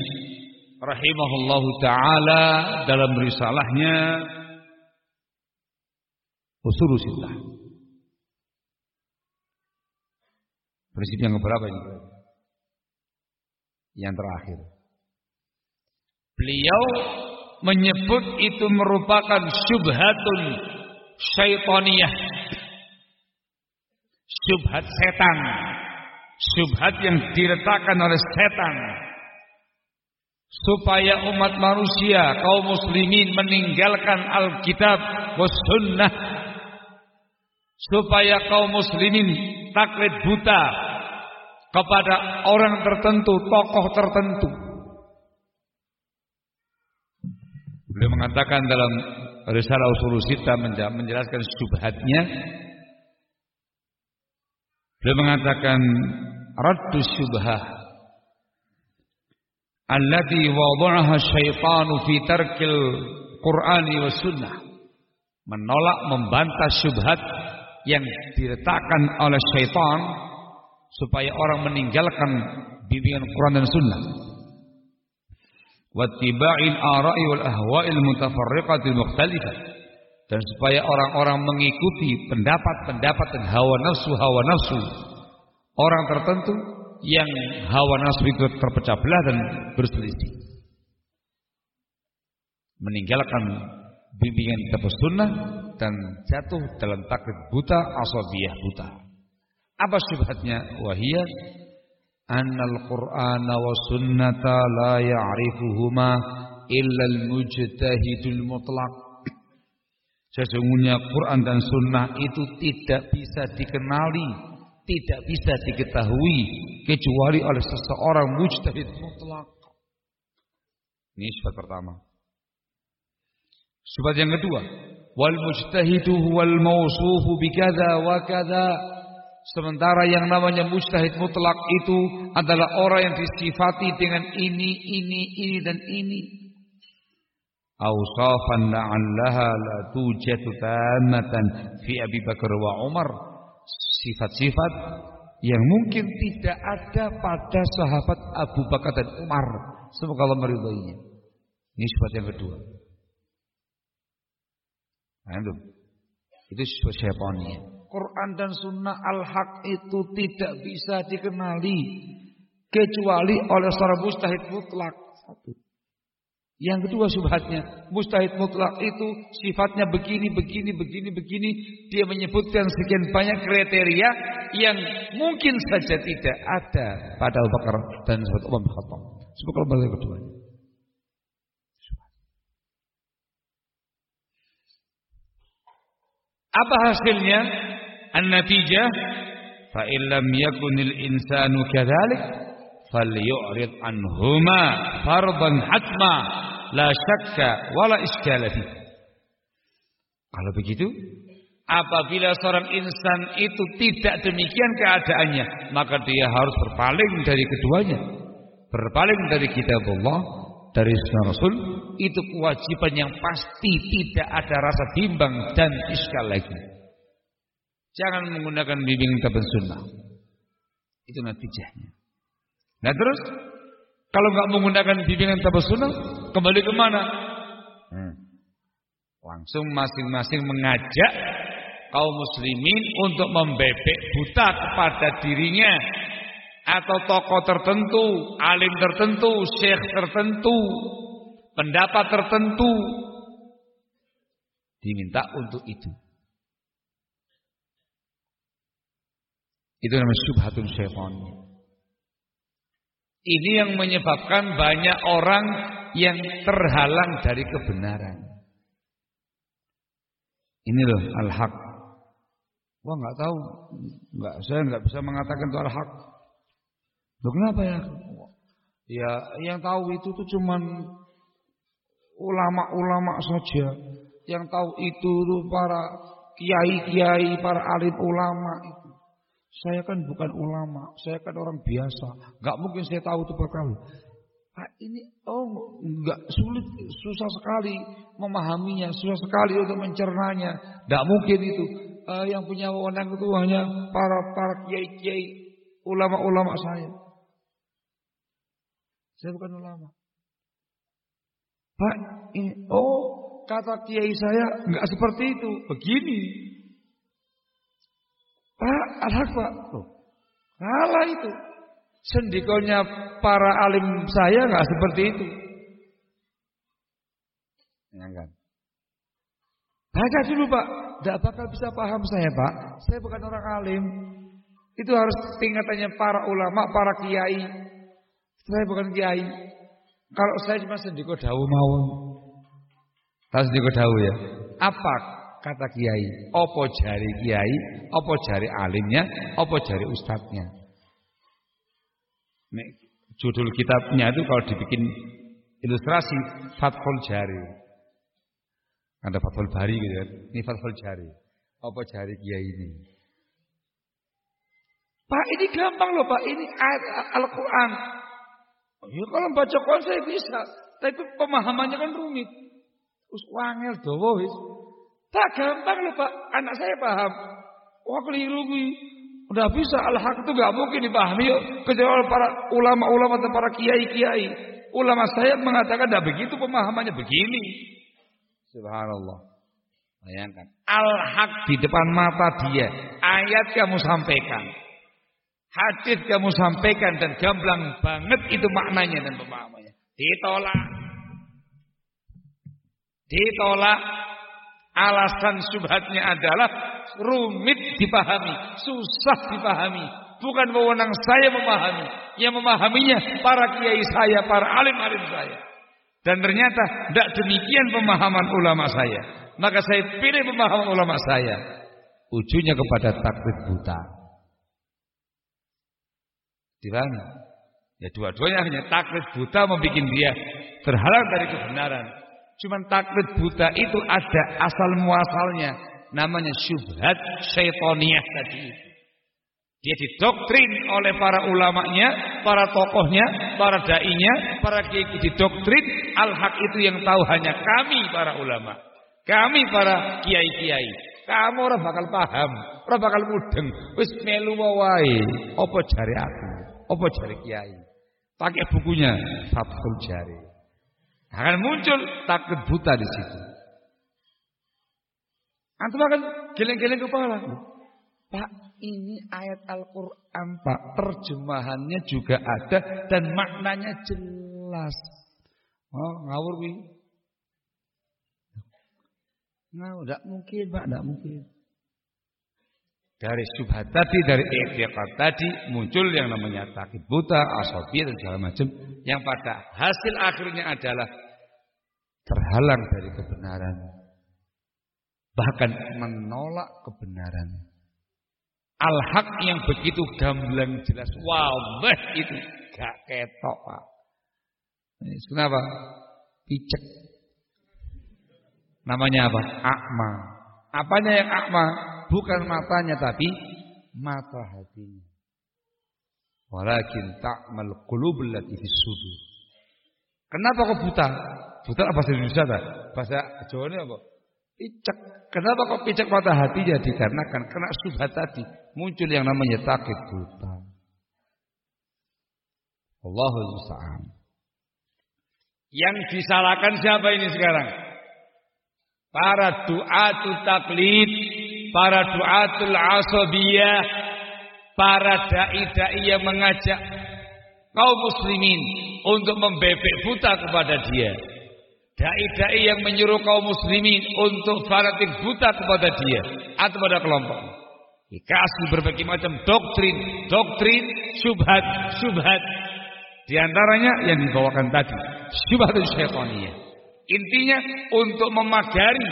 rahimahullahu taala dalam risalahnya Usul Sittah. Prinsip yang keberapa ini? Yang terakhir. Beliau menyebut itu merupakan syubhatun syaitaniyah. Syubhat setan. Syubhat yang diletakkan oleh setan. Supaya umat manusia, kaum muslimin meninggalkan Alkitab was sunnah. Supaya kaum muslimin taklid buta kepada orang tertentu, tokoh tertentu Beliau mengatakan dalam Risalah Usul Sita menjelaskan syubhatnya. Beliau mengatakan raddu syubhah allati wada'aha syaitanu fi tarkil Qur'ani wa sunnah. Menolak membantah syubhat yang diletakkan oleh syaitan supaya orang meninggalkan bimbingan Quran dan sunnah. Wattiba'il ara'i wal ahwa'il mutafarriqatil mukhtalifah. Dan supaya orang-orang mengikuti pendapat-pendapat dan hawa nafsu-hawa nafsu. Orang tertentu yang hawa nafsu itu terpecah belah dan berselisih. meninggalkan bimbingan kitab sunnah dan jatuh dalam taklid buta asabiyah buta. Apa syubhatnya? Wahiyah annal qur'ana wa sunnata la ya'rifuhuma illa al-mujtahidul mutlaq. Sesungguhnya Quran dan sunnah itu tidak bisa dikenali, tidak bisa diketahui kecuali oleh seseorang mujtahid mutlak. Ini sifat pertama. Sifat yang kedua, wal mujtahidu wal mausufu bikadza wa kadza. Sementara yang namanya mujtahid mutlak itu adalah orang yang disifati dengan ini, ini, ini dan ini. Awsafan la'allaha la tujatu tamatan fi Abi Bakar wa Umar. Sifat-sifat yang mungkin tidak ada pada sahabat Abu Bakar dan Umar. Semoga Allah meridhoinya. Ini sifat yang kedua. Nah, itu. Itu sifat syaitannya. Quran dan sunnah al-haq itu tidak bisa dikenali kecuali oleh seorang mustahid mutlak. Satu. Yang kedua subhatnya, mustahid mutlak itu sifatnya begini, begini, begini, begini. Dia menyebutkan sekian banyak kriteria yang mungkin saja tidak ada pada Abu Bakar dan sahabat Umar bin Khattab. Sebab kalau yang kedua. Apa hasilnya? An-natijah fa illam yakunil insanu kadzalik falyu'rid anhuma fardan hatma la syakka wala iskala Kalau begitu, apabila seorang insan itu tidak demikian keadaannya, maka dia harus berpaling dari keduanya. Berpaling dari kitab Allah, dari sunnah Rasul, itu kewajiban yang pasti tidak ada rasa bimbang dan iskal lagi. Jangan menggunakan bimbingan kitab sunnah. Itu natijahnya. Nah terus, kalau nggak menggunakan bimbingan kitab sunnah, kembali ke mana? Hmm. Langsung masing-masing mengajak kaum muslimin untuk membebek buta kepada dirinya atau tokoh tertentu, alim tertentu, syekh tertentu, pendapat tertentu diminta untuk itu. Itu namanya syubhatun syaitan. Ini yang menyebabkan banyak orang yang terhalang dari kebenaran. Ini loh al-haq. Wah nggak tahu, nggak saya nggak bisa mengatakan itu al-haq. Loh kenapa ya? Ya yang tahu itu tuh cuman ulama-ulama saja. Yang tahu itu tuh para kiai-kiai, para alim ulama. Saya kan bukan ulama, saya kan orang biasa. Gak mungkin saya tahu itu perkara. Pak ini oh nggak sulit, susah sekali memahaminya, susah sekali untuk mencernanya. Gak mungkin itu. Uh, yang punya wewenang itu hanya para para kiai-kiai, ulama-ulama saya. Saya bukan ulama. Pak, ini, oh kata kiai saya nggak seperti itu, begini. Pak, ada pak, oh, salah itu. Sendikonya para alim saya nggak seperti itu. Ya kan? Baca dulu pak, tidak bakal bisa paham saya pak. Saya bukan orang alim. Itu harus tingkatannya para ulama, para kiai. Saya bukan kiai. Kalau saya cuma sendiko dawu mau. Tahu sendiko dawu ya? Apa kata kiai? Opo jari kiai? Opo jari alimnya? Opo jari ustadznya? Nih, judul kitabnya itu kalau dibikin ilustrasi Fathul Jari. Ada Fathul Bari gitu kan. Ini Fathul Jari. Apa jari kiai ini? Pak ini gampang loh Pak. Ini Al-Quran. Ya kalau baca Quran saya bisa, tapi pemahamannya kan rumit. Terus wangel dawa wis. Tak gampang loh Pak, anak saya paham. Wah keliru Udah bisa al-haq itu gak mungkin dipahami. Kecuali para ulama-ulama atau para kiai-kiai. Ulama saya mengatakan tidak begitu pemahamannya begini. Subhanallah. Bayangkan. Al-haq di depan mata dia. Ayat kamu sampaikan. Hadis kamu sampaikan dan gamblang banget itu maknanya dan pemahamannya. Ditolak. Ditolak alasan subhatnya adalah rumit dipahami, susah dipahami. Bukan wewenang saya memahami, yang memahaminya para kiai saya, para alim-alim saya. Dan ternyata tidak demikian pemahaman ulama saya. Maka saya pilih pemahaman ulama saya. Ujungnya kepada takdir buta. Di mana? Ya dua-duanya hanya taklid buta membuat dia terhalang dari kebenaran. Cuman taklid buta itu ada asal muasalnya. Namanya syubhat syaitoniyah tadi Dia didoktrin oleh para ulamanya, para tokohnya, para dainya, para kiai didoktrin al-haq itu yang tahu hanya kami para ulama. Kami para kiai-kiai. Kamu orang bakal paham, orang bakal mudeng. Wis melu wae. Apa jari aku? Apa jari kiai? Pakai bukunya Fathul Jari. Akan muncul takut buta di situ. Antum akan geleng-geleng kepala. Pak, ini ayat Al-Quran Pak. Terjemahannya juga ada dan maknanya jelas. Oh, ngawur wi. Ngawur, tidak mungkin Pak, tidak mungkin. Dari syubhat tadi, dari etiqat tadi muncul yang namanya takib buta, asobi dan segala macam. Yang pada hasil akhirnya adalah terhalang dari kebenaran. Bahkan menolak kebenaran. Al-haq yang begitu gamblang jelas. Wabah itu. Gak ketok pak. Kenapa? Picek. Namanya apa? Akma. Apanya yang akma? Bukan matanya tapi mata hatinya. Walakin ta'mal qulubul lati fis sudur. Kenapa kok buta? Buta apa bahasa Indonesia tak? Bahasa Jawa ini apa? Picek. Kenapa kok picek mata hatinya? Dikarenakan kena subhat tadi muncul yang namanya takut buta. Allahul musta'an. Yang disalahkan siapa ini sekarang? Para du'atu taklid para duatul asabiyah, para dai-dai yang mengajak kaum muslimin untuk membebek buta kepada dia. Dai-dai yang menyuruh kaum muslimin untuk fanatik buta kepada dia atau pada kelompok. Dikasih berbagai macam doktrin, doktrin, subhat, subhat. Di antaranya yang dibawakan tadi, subhat syaitaniyah. Intinya untuk memagari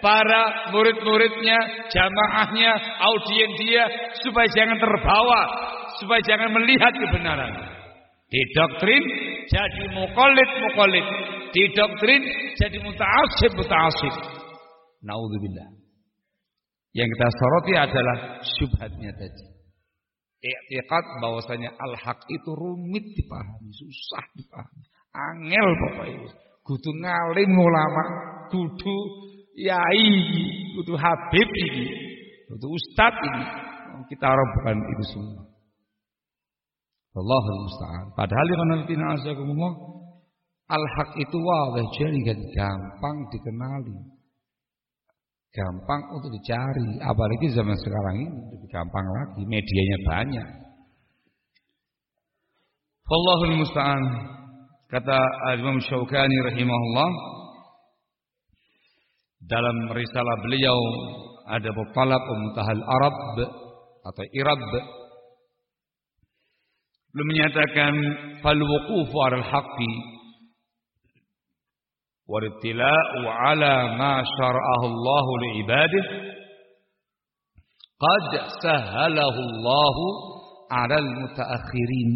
para murid-muridnya, jamaahnya, audien dia supaya jangan terbawa, supaya jangan melihat kebenaran. Didoktrin jadi mukolit mukolit, didoktrin jadi mutaasib mutaasib. Naudzubillah. Yang kita soroti adalah syubhatnya tadi. Iktiqat bahwasanya al-haq itu rumit dipahami, susah dipahami. Angel pokoknya. Kudu ngalim ulama, kudu yai kudu habib ini, kudu ustad ini. Kita orang bukan itu semua. Allahul musta'an. Padahal yang meneliti azakumullah al-haq itu wadah jadi gampang dikenali. Gampang untuk dicari, apalagi zaman sekarang ini lebih gampang lagi, medianya banyak. Allahul musta'an. Kata Imam Syaukani rahimahullah, dalam risalah beliau ada talab muntahal Arab atau Irab belum menyatakan fal wuqufu al-haqqi wal ibtila'u 'ala ma syara'ahu Allah li ibadihi qad sahalahu Allah 'ala al-mutaakhirin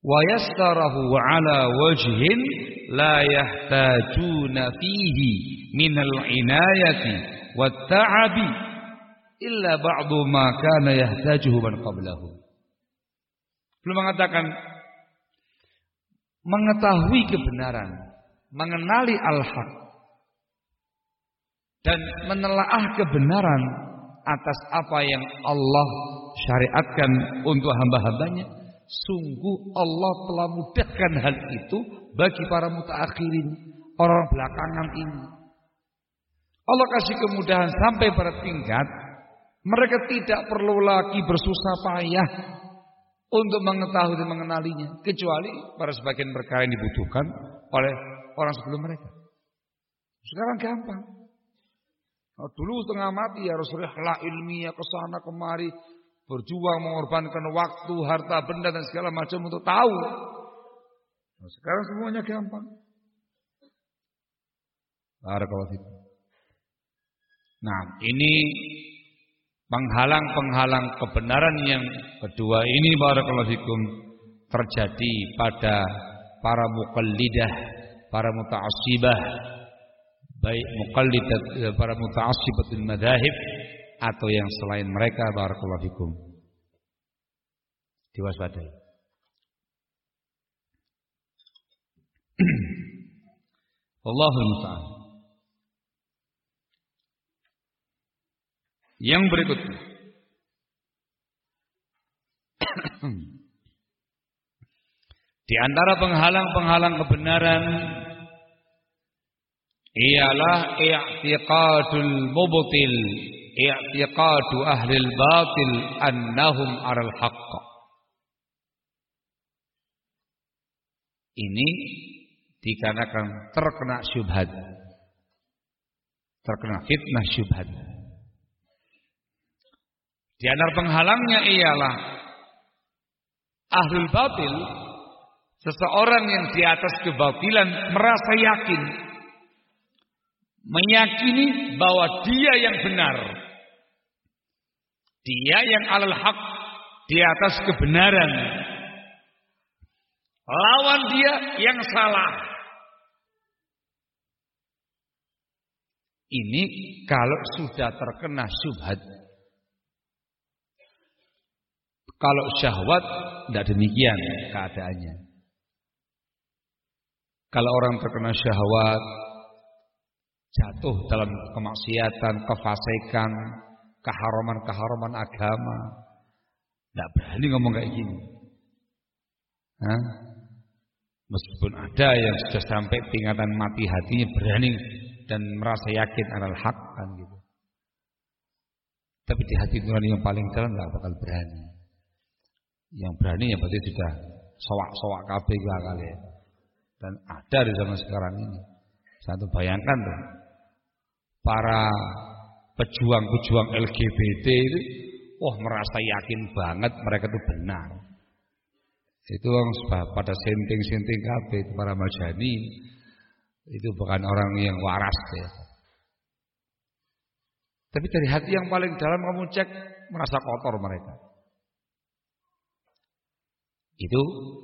wa yassarahu 'ala wajhin la yahtajuna fihi minal inayati wat ta'abi illa ba'du ma kana yahtajuhu man qablahu. Belum mengatakan mengetahui kebenaran, mengenali al-haq dan menelaah kebenaran atas apa yang Allah syariatkan untuk hamba-hambanya sungguh Allah telah mudahkan hal itu bagi para mutaakhirin orang belakangan ini Allah kasih kemudahan sampai pada tingkat mereka tidak perlu lagi bersusah payah untuk mengetahui dan mengenalinya kecuali pada sebagian perkara yang dibutuhkan oleh orang sebelum mereka. Sekarang gampang. Nah, dulu setengah mati harus rihlah ilmiah ke sana kemari, berjuang mengorbankan waktu, harta benda dan segala macam untuk tahu. Nah, sekarang semuanya gampang. Barakallahu Nah, ini penghalang-penghalang kebenaran yang kedua ini barakallahu fikum terjadi pada para muqallidah, para muta'assibah, baik muqallidat para muta'assibatul madzahib atau yang selain mereka barakallahu fikum. Diwaspadai. Allahul musta'an. Yang berikutnya. Di antara penghalang-penghalang kebenaran ialah i'tiqadul mubtil, i'tiqadu ahli batil annahum aral haqq. Ini dikarenakan terkena syubhat. Terkena fitnah syubhat. Di antara penghalangnya ialah ahlul batil, seseorang yang di atas kebatilan merasa yakin, meyakini bahwa dia yang benar, dia yang alal haq, di atas kebenaran, lawan dia yang salah. Ini kalau sudah terkena syubhat Kalau syahwat tidak demikian keadaannya. Kalau orang terkena syahwat jatuh dalam kemaksiatan, kefasikan, keharaman-keharaman agama, tidak berani ngomong kayak gini. Hah? Meskipun ada yang sudah sampai tingkatan mati hatinya berani dan merasa yakin adalah hak kan gitu. Tapi di hati Tuhan yang paling dalam nggak bakal berani. Yang berani ya berarti sudah sowak-sowak kabeh kali ya. Dan ada di zaman sekarang ini. Satu bayangkan tuh. Para pejuang-pejuang LGBT itu wah merasa yakin banget mereka itu benar. Itu pada senting-senting kabeh para majani itu bukan orang yang waras ya. Tapi dari hati yang paling dalam kamu cek merasa kotor mereka itu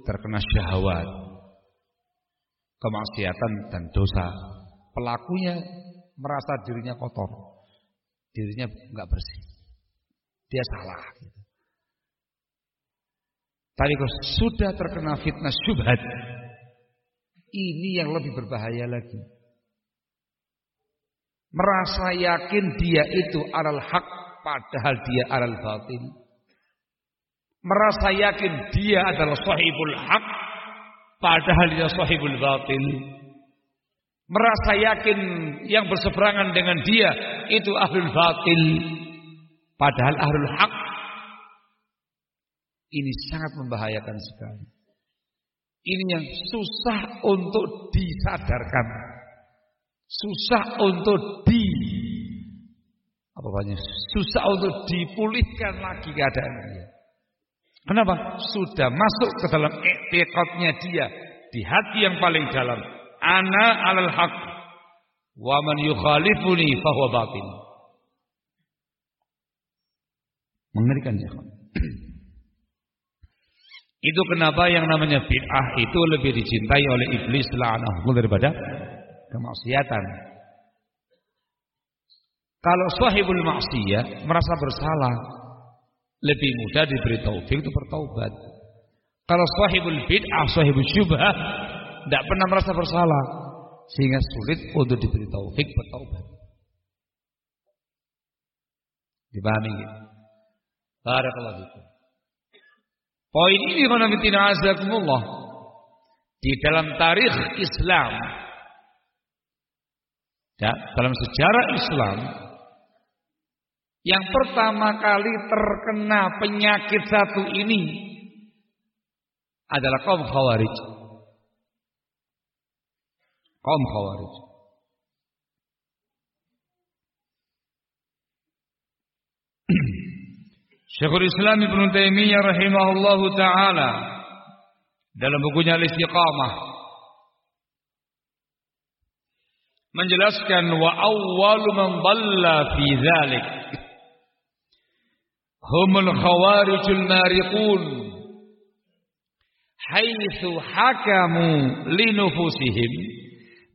terkena syahwat, kemaksiatan dan dosa. Pelakunya merasa dirinya kotor, dirinya nggak bersih, dia salah. Gitu. Tapi kalau sudah terkena fitnah syubhat, ini yang lebih berbahaya lagi. Merasa yakin dia itu aral hak, padahal dia aral batin merasa yakin dia adalah sahibul hak padahal dia sahibul batil merasa yakin yang berseberangan dengan dia itu ahlul batil padahal ahlul hak ini sangat membahayakan sekali. Ini yang susah untuk disadarkan. Susah untuk di apa banyak susah untuk dipulihkan lagi keadaan dia Kenapa? Sudah masuk ke dalam etikotnya dia di hati yang paling dalam. Ana alal haq wa man yukhalifuni fahuwa batin. Mengerikan ya. Itu kenapa yang namanya bid'ah itu lebih dicintai oleh iblis la'anahu daripada kemaksiatan. Kalau sahibul maksiyah merasa bersalah, lebih mudah diberi taufik untuk bertaubat. Kalau sahibul bid'ah, sahibul syubhah tidak pernah merasa bersalah sehingga sulit untuk diberi taufik bertaubat. Dipahami gitu? Barakallahu fikum. Poin ini mana azakumullah di dalam tarikh Islam ya, dalam sejarah Islam yang pertama kali terkena penyakit satu ini adalah kaum Khawarij. Kaum Khawarij. Syekhul Islam Ibn Taimiyah rahimahullahu taala dalam bukunya Al-Istiqamah menjelaskan wa awwalu man dhalla fi dzalik هم الخوارج المارقون حيث حكموا لنفوسهم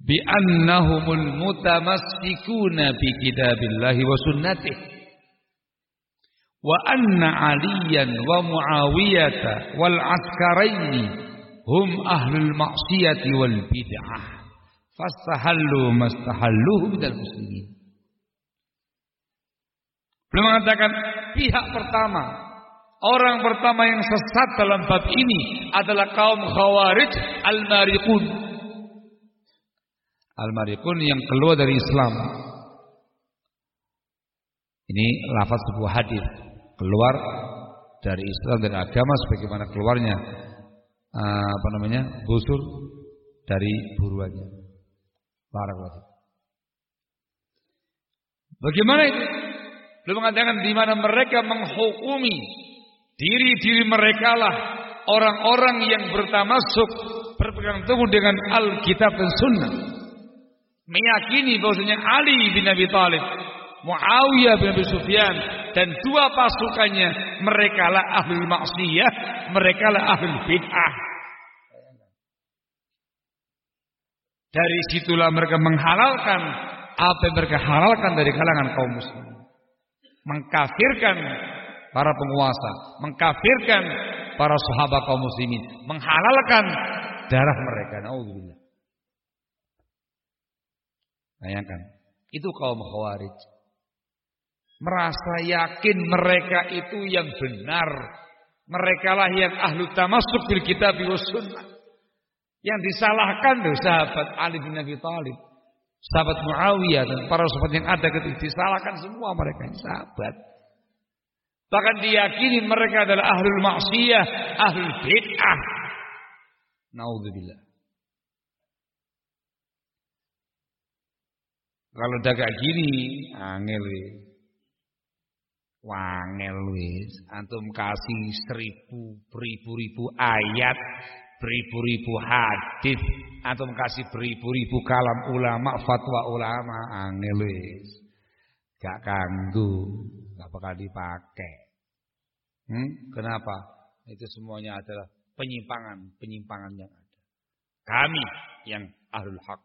بأنهم المتمسكون بكتاب الله وسنته وأن عليا ومعاوية والعسكرين هم أهل المعصية والبدعة. فاستحلوا ما استحلوه من المسلمين. Beliau mengatakan pihak pertama orang pertama yang sesat dalam bab ini adalah kaum khawarij al-mariqun al-mariqun yang keluar dari Islam ini lafaz sebuah hadis keluar dari Islam dan agama sebagaimana keluarnya uh, apa namanya busur dari buruannya. Barakallahu. Bagaimana itu? Belum mengatakan di mana mereka menghukumi diri-diri mereka lah orang-orang yang bertamasuk berpegang teguh dengan Alkitab dan Sunnah. Meyakini bahwasanya Ali bin Abi Thalib, Muawiyah bin Abi Sufyan dan dua pasukannya mereka lah ahlul maksiyah, mereka lah ahlul bid'ah. Dari situlah mereka menghalalkan apa yang mereka halalkan dari kalangan kaum muslim. Mengkafirkan para penguasa, mengkafirkan para sahabat kaum muslimin, menghalalkan darah mereka. Nauzubillah. Bayangkan, itu kaum khawarij merasa yakin mereka itu yang benar. Mereka lah yang ahlu tamasuk bil kitab wa sunnah. Yang disalahkan tuh sahabat Ali bin Abi Thalib, sahabat Muawiyah dan para sahabat yang ada ketika disalahkan semua mereka yang sahabat. Bahkan diyakini mereka adalah ahlul maksiyah, ahlul bid'ah. Naudzubillah. Kalau dagang gini, angel. Wangel wis, antum kasih seribu, beribu-ribu ayat, beribu-ribu hadis, antum kasih beribu-ribu kalam ulama, fatwa ulama, angel wis. Gak kanggu, gak bakal dipakai. Hmm? Kenapa? Itu semuanya adalah penyimpangan-penyimpangan yang ada. Kami yang ahlul haq,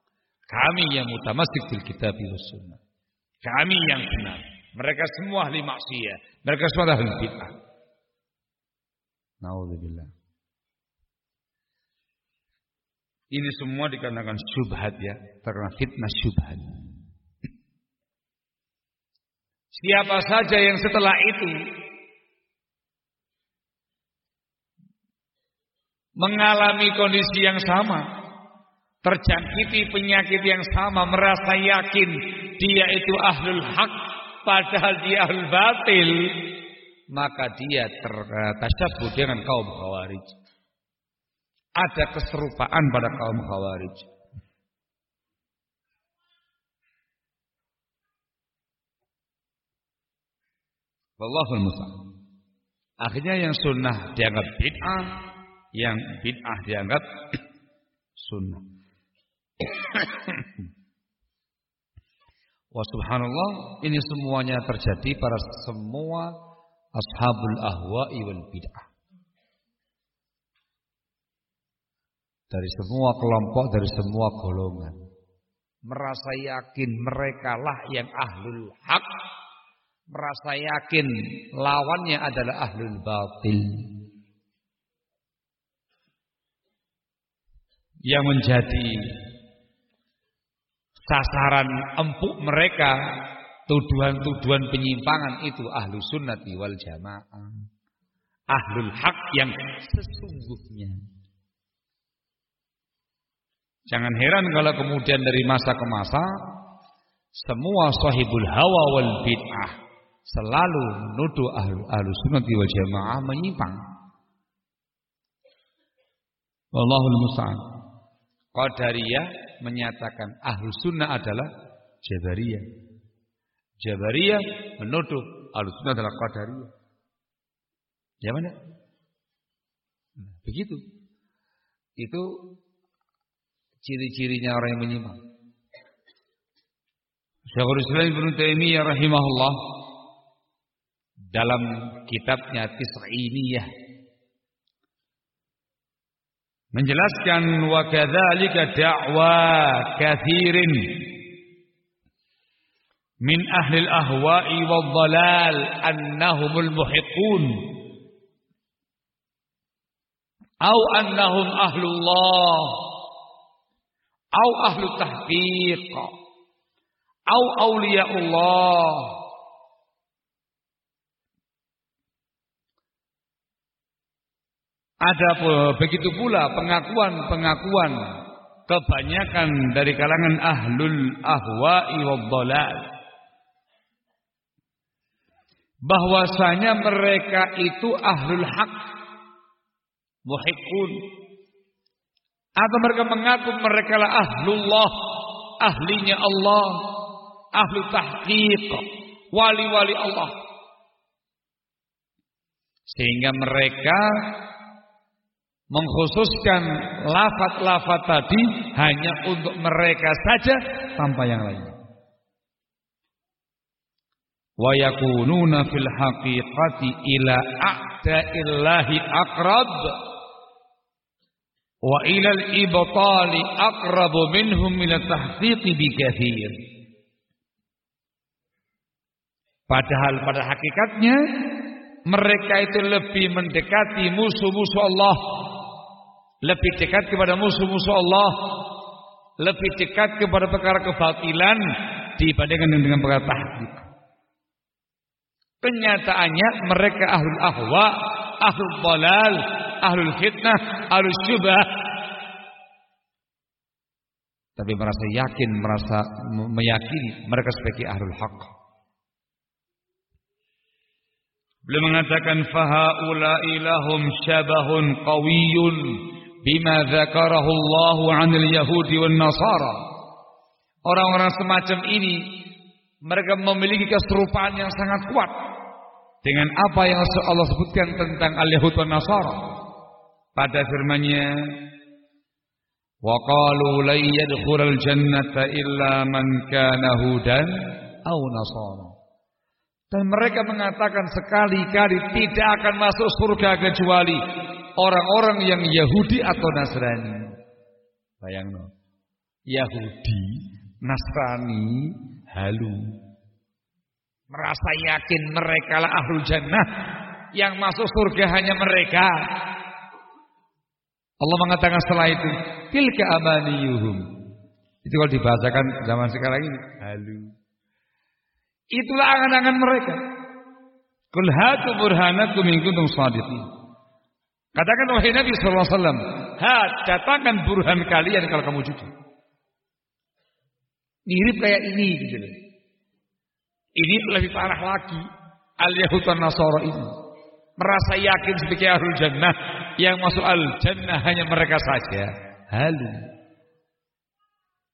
kami yang mutamasik bil kitab sunnah. Kami yang benar. Mereka semua ahli maksiat. Mereka semua ahli bid'ah. Nauzubillah. Ini semua dikarenakan syubhat ya, karena fitnah syubhat. Siapa saja yang setelah itu mengalami kondisi yang sama, terjangkiti penyakit yang sama, merasa yakin dia itu ahlul hak, padahal dia ahlul batil, maka dia tertasabuh dengan kaum khawarij. Ada keserupaan pada kaum khawarij. Wallahul musta'an. Akhirnya yang sunnah dianggap bid'ah, yang bid'ah dianggap sunnah. Wa subhanallah, ini semuanya terjadi pada semua ashabul ahwa'i wal bid'ah. Dari semua kelompok, dari semua golongan. Merasa yakin mereka lah yang ahlul hak. Merasa yakin lawannya adalah ahlul batil. Yang menjadi sasaran empuk mereka tuduhan-tuduhan penyimpangan itu ahlu sunnati wal jamaah ahlul hak yang sesungguhnya jangan heran kalau kemudian dari masa ke masa semua sahibul hawa wal bid'ah selalu menuduh ahlu, ahlu sunnati wal jamaah menyimpang Wallahul musta'an Qadariyah menyatakan ahlu sunnah adalah Jabariyah. Jabariyah menuduh ahlu sunnah adalah Qadariyah. Ya mana? Nah, begitu. Itu ciri-cirinya orang yang menyimpang. Syekhul Islam Ibn Taimiyah rahimahullah dalam kitabnya Tis'iniyah menjelaskan wa kadzalika da'wa katsirin min ahli al-ahwa'i wad-dhalal annahumul muhiqun au annahum ahlullah au ahlu tahqiq. Au awliyaullah. Ada begitu pula pengakuan-pengakuan kebanyakan dari kalangan ahlul ahwa'i wad-dhalal. Bahwasanya mereka itu ahlul haq Muhikun atau mereka mengaku mereka lah ahlullah ahlinya Allah ahlu tahqiq wali-wali Allah sehingga mereka mengkhususkan lafat-lafat tadi hanya untuk mereka saja tanpa yang lain. Wa yakununa fil haqiqati ila a'da'illahi aqrab wa ila al-ibtali aqrab minhum min at-tahqiq bikathir. Padahal pada hakikatnya mereka itu lebih mendekati musuh-musuh Allah lebih dekat kepada musuh-musuh Allah, lebih dekat kepada perkara kebatilan dibandingkan dengan perkara tahqiq. Kenyataannya mereka ahlul ahwa, ahlul dalal, ahlul fitnah, ahlul syubah. Tapi merasa yakin, merasa meyakini mereka sebagai ahlul haq. Beliau mengatakan fahaula ilahum syabahun qawiyun bima dzakarahu Allah 'anil yahudi wan nasara. Orang-orang semacam ini mereka memiliki keserupaan yang sangat kuat dengan apa yang Allah sebutkan tentang al-yahud wan nasara. Pada firman-Nya Wa qalu lan jannata illa man kana hudan aw nasara. Dan mereka mengatakan sekali-kali tidak akan masuk surga kecuali orang-orang yang Yahudi atau Nasrani. Bayangno. Yahudi, Nasrani, halu. Merasa yakin mereka lah ahlul jannah. Yang masuk surga hanya mereka. Allah mengatakan setelah itu, tilka amaniyuhum. Itu kalau dibahasakan zaman sekarang ini, halu. Itulah angan-angan mereka. Kul hatu burhanakum in kuntum shadiqin. Katakan wahai Nabi sallallahu alaihi wasallam, "Ha, datangkan burhan kalian kalau kamu jujur." Mirip kayak ini gitu loh. Ini lebih parah lagi al-Yahud Nasara ini. Merasa yakin sebagai ahlul jannah yang masuk al-jannah hanya mereka saja. Halu.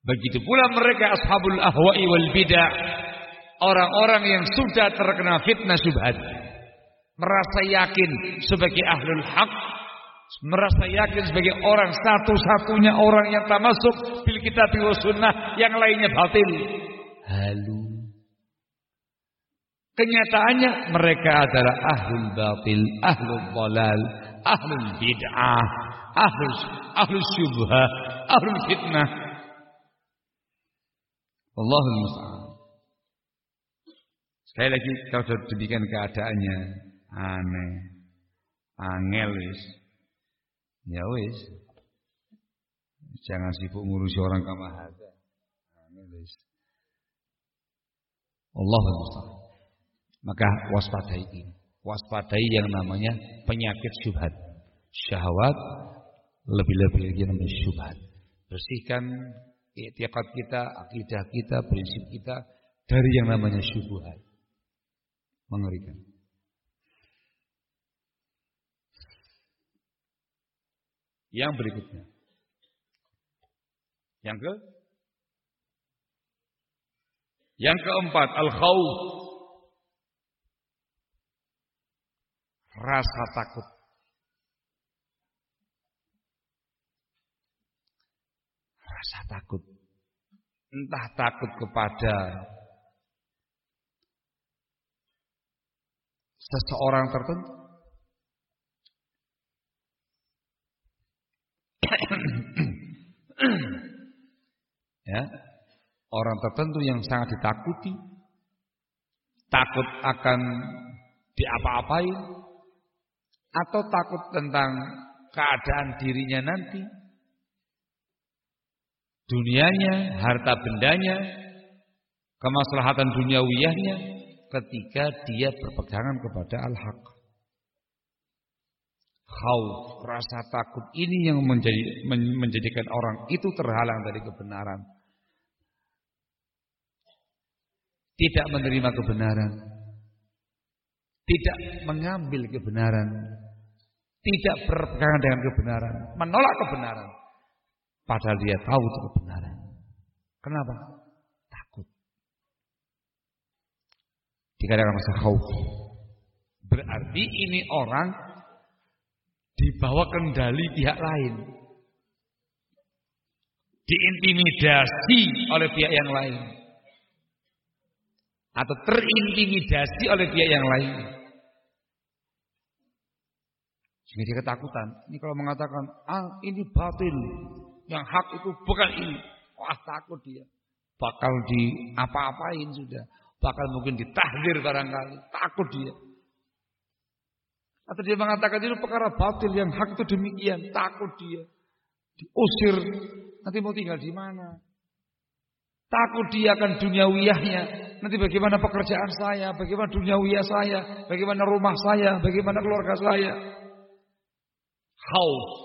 Begitu pula mereka ashabul ahwa'i wal bidah. Orang-orang yang sudah terkena fitnah syubhat merasa yakin sebagai ahlul haq, merasa yakin sebagai orang satu-satunya orang yang tak masuk bil kitab sunnah, yang lainnya batil. Halu. Kenyataannya mereka adalah ahlul batil, ahlul dalal, ahlul bid'ah, ahlul ahlul syubhah, ahlul fitnah. Allahul musta'an. Sekali lagi kalau demikian keadaannya, aneh angel wis. Ya wis. Jangan sibuk ngurusi orang kamahada angel wis. Allah maka waspadai ini waspadai yang namanya penyakit syubhat syahwat lebih-lebih lagi namanya syubhat bersihkan etikat kita akidah kita prinsip kita dari yang namanya syubhat mengerikan Yang berikutnya. Yang ke? Yang keempat, al-khawf. Rasa takut. Rasa takut. Entah takut kepada seseorang tertentu. ya, orang tertentu yang sangat ditakuti, takut akan diapa-apain, atau takut tentang keadaan dirinya nanti, dunianya, harta bendanya, kemaslahatan duniawiyahnya, ketika dia berpegangan kepada al-haq. Khauf, rasa takut ini yang menjadi, menjadikan orang itu terhalang dari kebenaran. Tidak menerima kebenaran. Tidak mengambil kebenaran. Tidak berpegangan dengan kebenaran. Menolak kebenaran. Padahal dia tahu itu kebenaran. Kenapa? Takut. Dikatakan masa khauf. Berarti ini orang dibawa kendali pihak lain. Diintimidasi oleh pihak yang lain. Atau terintimidasi oleh pihak yang lain. Sehingga dia ketakutan. Ini kalau mengatakan, ah ini batil. Yang hak itu bukan ini. Wah takut dia. Bakal di apa-apain sudah. Bakal mungkin ditahdir barangkali. Takut dia. Atau dia mengatakan itu perkara batil yang hak itu demikian. Takut dia. Diusir. Nanti mau tinggal di mana? Takut dia akan duniawiyahnya. Nanti bagaimana pekerjaan saya, bagaimana duniawiyah saya, bagaimana rumah saya, bagaimana keluarga saya. Khauf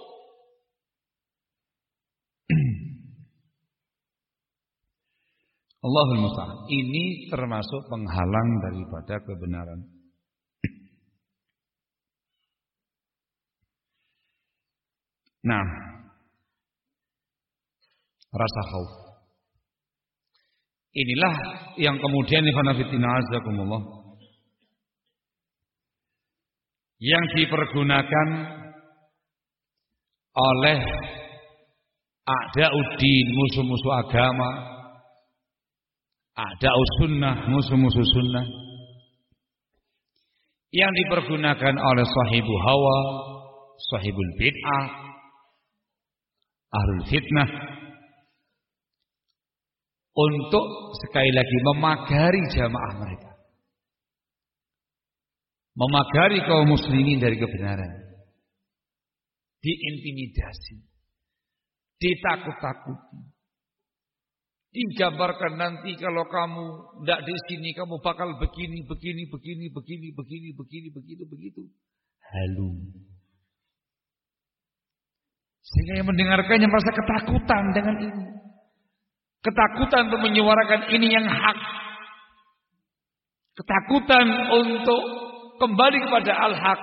Allahul musta'an. Ini termasuk penghalang daripada kebenaran. Nah, rasa khauf. Inilah yang kemudian azakumullah yang dipergunakan oleh a'da'uddin musuh-musuh agama ada sunnah, musuh-musuh sunnah yang dipergunakan oleh sahibu hawa, sahibul bid'ah, ahlul fitnah untuk sekali lagi memagari jamaah mereka. Memagari kaum muslimin dari kebenaran. Diintimidasi. Ditakut-takuti Digambarkan nanti kalau kamu tidak di sini kamu bakal begini, begini, begini, begini, begini, begini, begitu, begitu. Halu. Sehingga yang mendengarkannya merasa ketakutan dengan ini. Ketakutan untuk menyuarakan ini yang hak. Ketakutan untuk kembali kepada al-haq.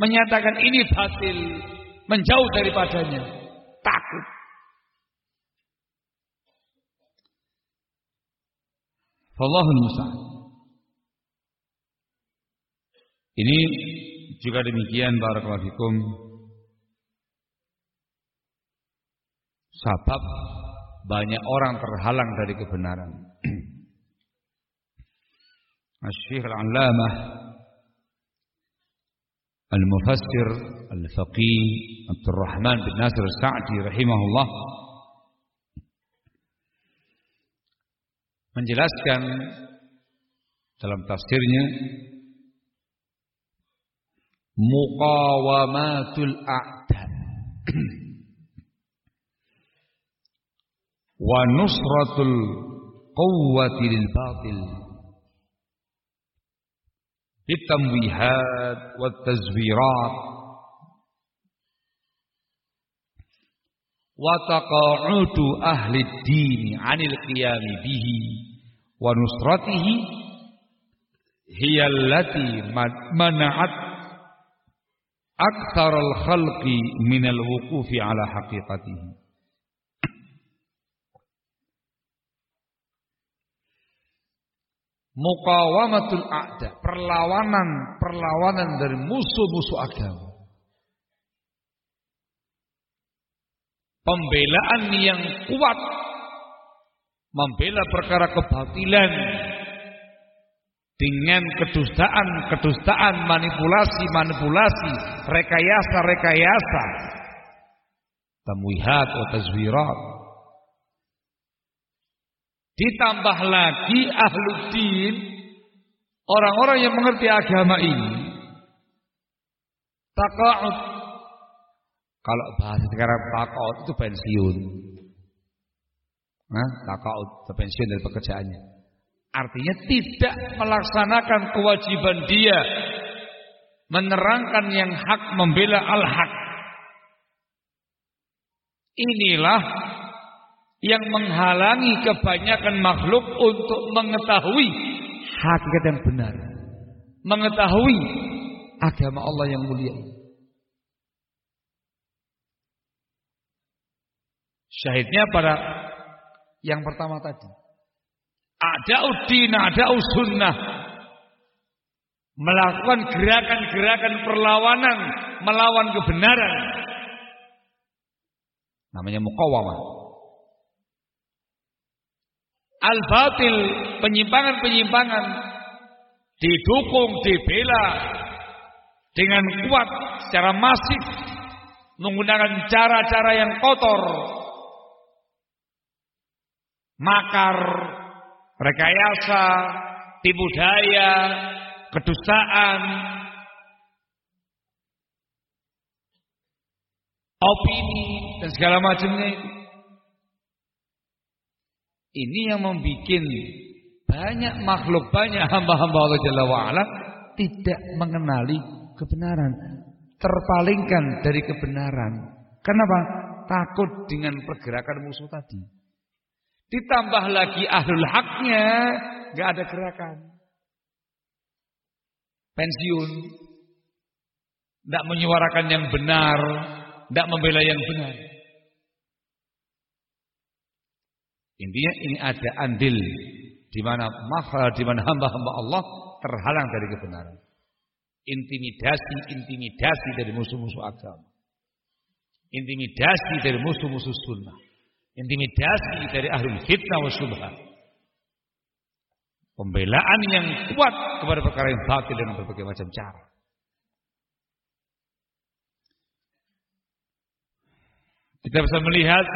Menyatakan ini batil. Menjauh daripadanya. Takut. Wallahul musta'an. Ini juga demikian barakallahu. Sabab banyak orang terhalang dari kebenaran. Asy-Syaikh Al-Allamah Al-Mufassir Al-Faqih Abdul Rahman bin Nasir Sa'di rahimahullah menjelaskan dalam tafsirnya muqawamatul a'da wa nusratul quwwati lil batil bitamwihat wa tazwirat wa taqa'udu ahli dini 'anil qiyam bihi wa nusratihi hiya allati mana'at aktsar al-khalqi min Muqawamatul a'da, perlawanan, perlawanan dari musuh-musuh agama. Pembelaan yang kuat membela perkara kebatilan dengan kedustaan-kedustaan, manipulasi-manipulasi, rekayasa-rekayasa, tamwihat atau tazwirat. Ditambah lagi ahluddin, orang-orang yang mengerti agama ini, taqa'ud. Kalau bahasa sekarang taqa'ud itu pensiun. Nah, taqa'ud, pensiun dari pekerjaannya. Artinya tidak melaksanakan kewajiban dia menerangkan yang hak membela al-hak. Inilah yang menghalangi kebanyakan makhluk untuk mengetahui hakikat yang benar. Mengetahui agama Allah yang mulia Syahidnya pada yang pertama tadi. Ada udin, ada sunnah. Melakukan gerakan-gerakan perlawanan melawan kebenaran. Namanya mukawamah. Al-batil, penyimpangan-penyimpangan didukung, dibela dengan kuat secara masif menggunakan cara-cara yang kotor makar rekayasa, tipu daya, kedustaan, opini dan segala macamnya itu. Ini yang membuat banyak makhluk, banyak hamba-hamba Allah Jalla wa'ala tidak mengenali kebenaran. Terpalingkan dari kebenaran. Kenapa? Takut dengan pergerakan musuh tadi. Ditambah lagi ahlul haknya, nggak ada gerakan. Pensiun, tidak menyuarakan yang benar, tidak membela yang benar. Intinya ini ada andil di mana makhluk, di mana hamba-hamba Allah terhalang dari kebenaran. Intimidasi, intimidasi dari musuh-musuh agama. Intimidasi dari musuh-musuh sunnah. Intimidasi dari ahli fitnah wa. Pembelaan yang kuat kepada perkara yang batil dengan berbagai macam cara. Kita bisa melihat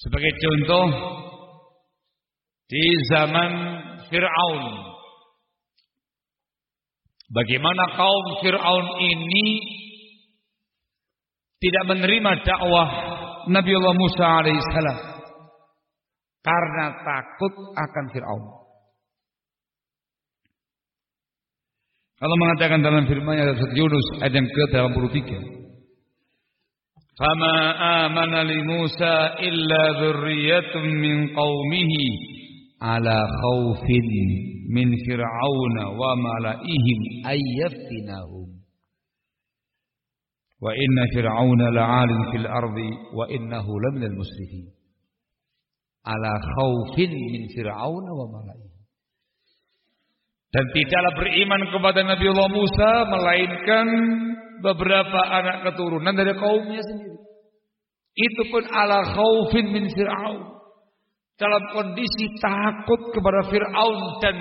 sebagai contoh di zaman Fir'aun. Bagaimana kaum Fir'aun ini tidak menerima dakwah Nabi Allah Musa alaihissalam karena takut akan Fir'aun. Allah mengatakan dalam firman-Nya Yunus ayat yang ke-83. Illa dzurriyyatun min qaumihi ala khaufin min fir'auna wa malaihim ayyaftinahum. Wa inna fir'auna la'alin fil ardi wa innahu laminal musrifin. Ala khawfin min fir'auna wa mala'i. Dan tidaklah beriman kepada Nabi Allah Musa melainkan beberapa anak keturunan dari kaumnya sendiri. Itu pun ala khawfin min fir'aun. Dalam kondisi takut kepada Fir'aun dan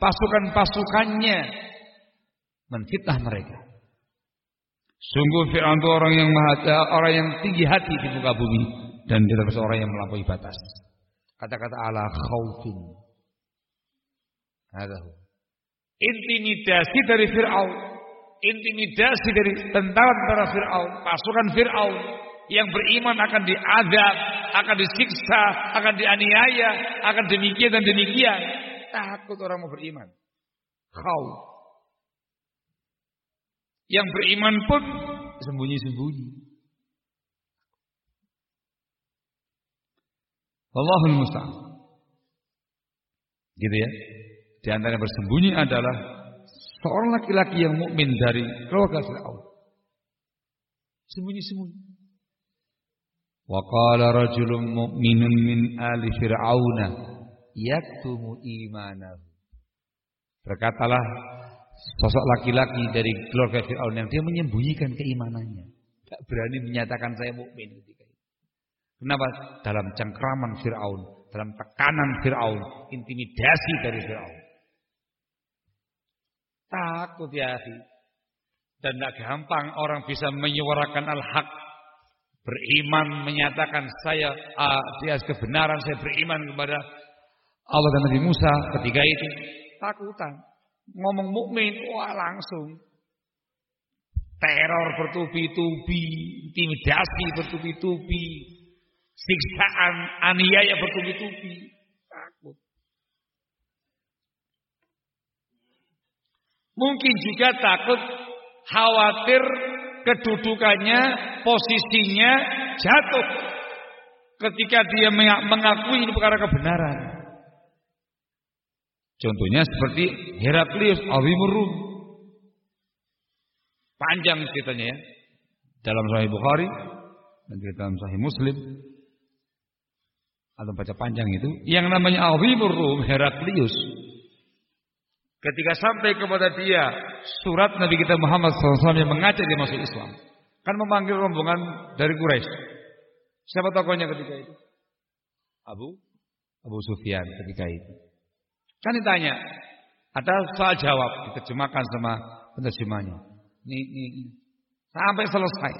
pasukan-pasukannya menfitnah mereka. Sungguh Fir'aun itu orang yang maha, orang yang tinggi hati di muka bumi dan dia termasuk orang yang melampaui batas. Kata-kata ala khaufin. Intimidasi dari Fir'aun. Intimidasi dari tentara-tentara Fir'aun. Pasukan Fir'aun. Yang beriman akan diadab. Akan disiksa. Akan dianiaya. Akan demikian dan demikian. Takut orang mau beriman. Khauf. Yang beriman pun sembunyi-sembunyi. Allahul musta'an. Gitu ya. Di antara yang bersembunyi adalah seorang laki-laki yang mukmin dari keluarga Fir'aun. Sembunyi-sembunyi. Qala rajulun mu'minun min ali fir'auna yaktumu imanahu. Berkatalah sosok laki-laki dari keluarga Fir'aun yang dia menyembunyikan keimanannya. Tidak berani menyatakan saya mukmin ketika itu. Kenapa? Dalam cengkraman Fir'aun, dalam tekanan Fir'aun, intimidasi dari Fir'aun. Takut ya Dan tidak gampang orang bisa menyuarakan al-haq. Beriman menyatakan saya uh, kebenaran, saya beriman kepada Allah dan Nabi Musa ketika itu. Takutan. Ngomong mukmin, wah langsung. Teror bertubi-tubi, intimidasi bertubi-tubi, siksaan, aniaya bertubi-tubi. Takut. Mungkin juga takut, khawatir kedudukannya, posisinya jatuh ketika dia mengakui ini perkara kebenaran. Contohnya seperti Heraklius Azimur Rum. Panjang ceritanya ya. Dalam Sahih Bukhari dan dalam Sahih Muslim. Atau baca panjang itu. Yang namanya Azimur Rum Heraklius. Ketika sampai kepada dia surat Nabi kita Muhammad SAW yang mengajak dia masuk Islam. Kan memanggil rombongan dari Quraisy. Siapa tokohnya ketika itu? Abu Abu Sufyan ketika itu. Kan ditanya, ada soal jawab, diterjemahkan sama penerjemahnya. Ini, ini, ini. Sampai selesai.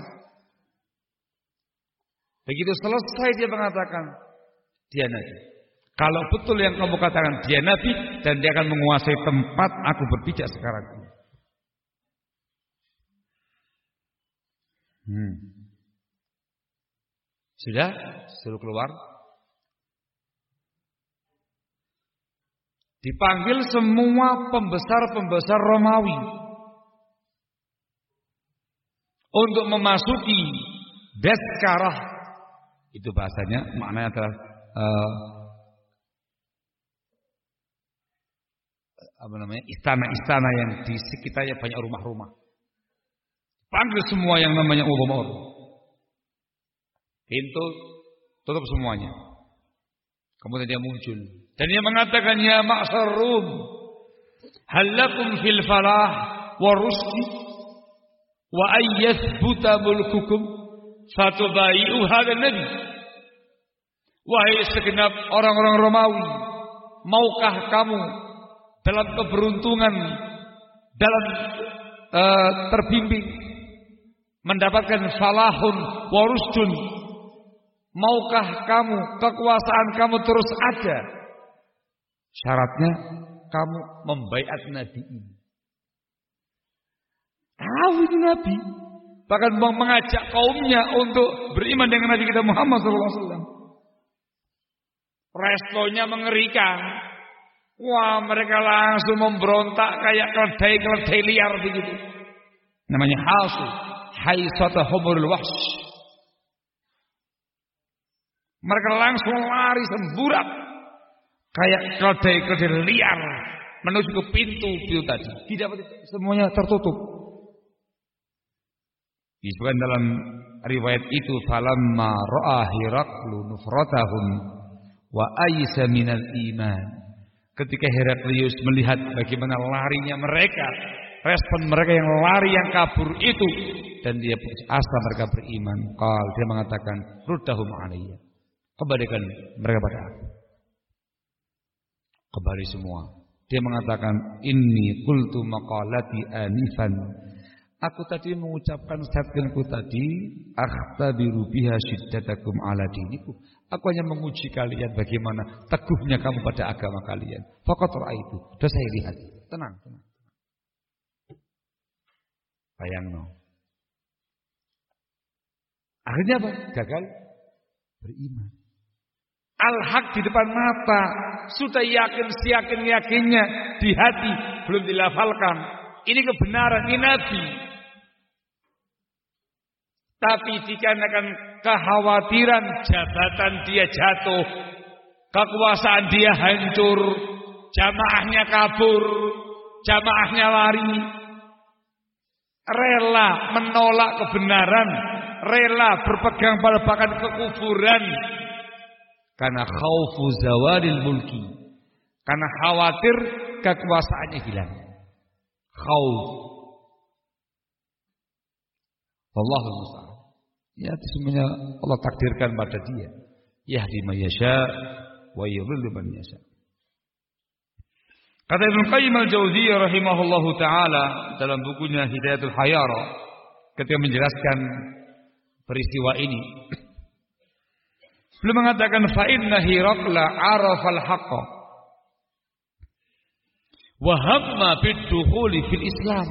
Begitu selesai dia mengatakan, dia nabi. Kalau betul yang kamu katakan dia nabi dan dia akan menguasai tempat aku berpijak sekarang. Hmm. Sudah? Suruh keluar. Dipanggil semua pembesar-pembesar Romawi untuk memasuki Deskarah. Itu bahasanya, maknanya adalah uh, apa namanya istana-istana yang di sekitarnya banyak rumah-rumah. Panggil semua yang namanya umur. Pintu tutup semuanya. Kemudian dia muncul. Dan dia mengatakan ya ma'sar rum halakum fil falah wa rusdi wa ayyathbuta mulkukum fatubayi'u hadha nabi. Wahai segenap orang-orang Romawi, maukah kamu dalam keberuntungan, dalam uh, terbimbing, mendapatkan falahun warusdun, maukah kamu kekuasaan kamu terus ada Syaratnya kamu membaiat Nabi ini. Tahu ini Nabi. Bahkan mengajak kaumnya untuk beriman dengan Nabi kita Muhammad SAW. Restonya mengerikan. Wah mereka langsung memberontak kayak keledai-keledai liar begitu. Namanya hasu. Haisata humurul wahsh. Mereka langsung lari semburat Kayak keledai-keledai liar menuju ke pintu pintu tadi. Tidak semuanya tertutup. Disebutkan dalam riwayat itu falamma ra'a Hiraklu nufratahum wa aisa minal iman. Ketika Heraklius melihat bagaimana larinya mereka, respon mereka yang lari yang kabur itu dan dia putus asa mereka beriman. Qal dia mengatakan ruddahum alayya. Kembalikan mereka pada aku kembali semua. Dia mengatakan, Inni kultu maqalati anifan. Aku tadi mengucapkan statementku tadi, akhtabiru biha syiddatakum ala diniku. Aku hanya menguji kalian bagaimana teguhnya kamu pada agama kalian. Fakat itu. Sudah saya lihat. Tenang, tenang. Bayang no. Akhirnya apa? Gagal beriman. Al-haq di depan mata. Sudah yakin, siyakin yakinnya di hati. Belum dilafalkan. Ini kebenaran, ini Nabi. Tapi dikarenakan kekhawatiran jabatan dia jatuh. Kekuasaan dia hancur. Jamaahnya kabur. Jamaahnya lari. Rela menolak kebenaran. Rela berpegang pada bahkan kekufuran karena khaufu zawalil mulki. Karena khawatir kekuasaannya hilang. Khauf. Allahul musta'an. Ya, semuanya Allah takdirkan pada dia. Yahdi man yasha wa yudhillu man yasha. Kata Ibnu Qayyim al-Jauziyah rahimahullahu taala dalam bukunya Hidayatul Hayara ketika menjelaskan peristiwa ini beliau mengatakan fa inna hiraqla arafal haqqa wa hamma bid-dukhuli fil Islam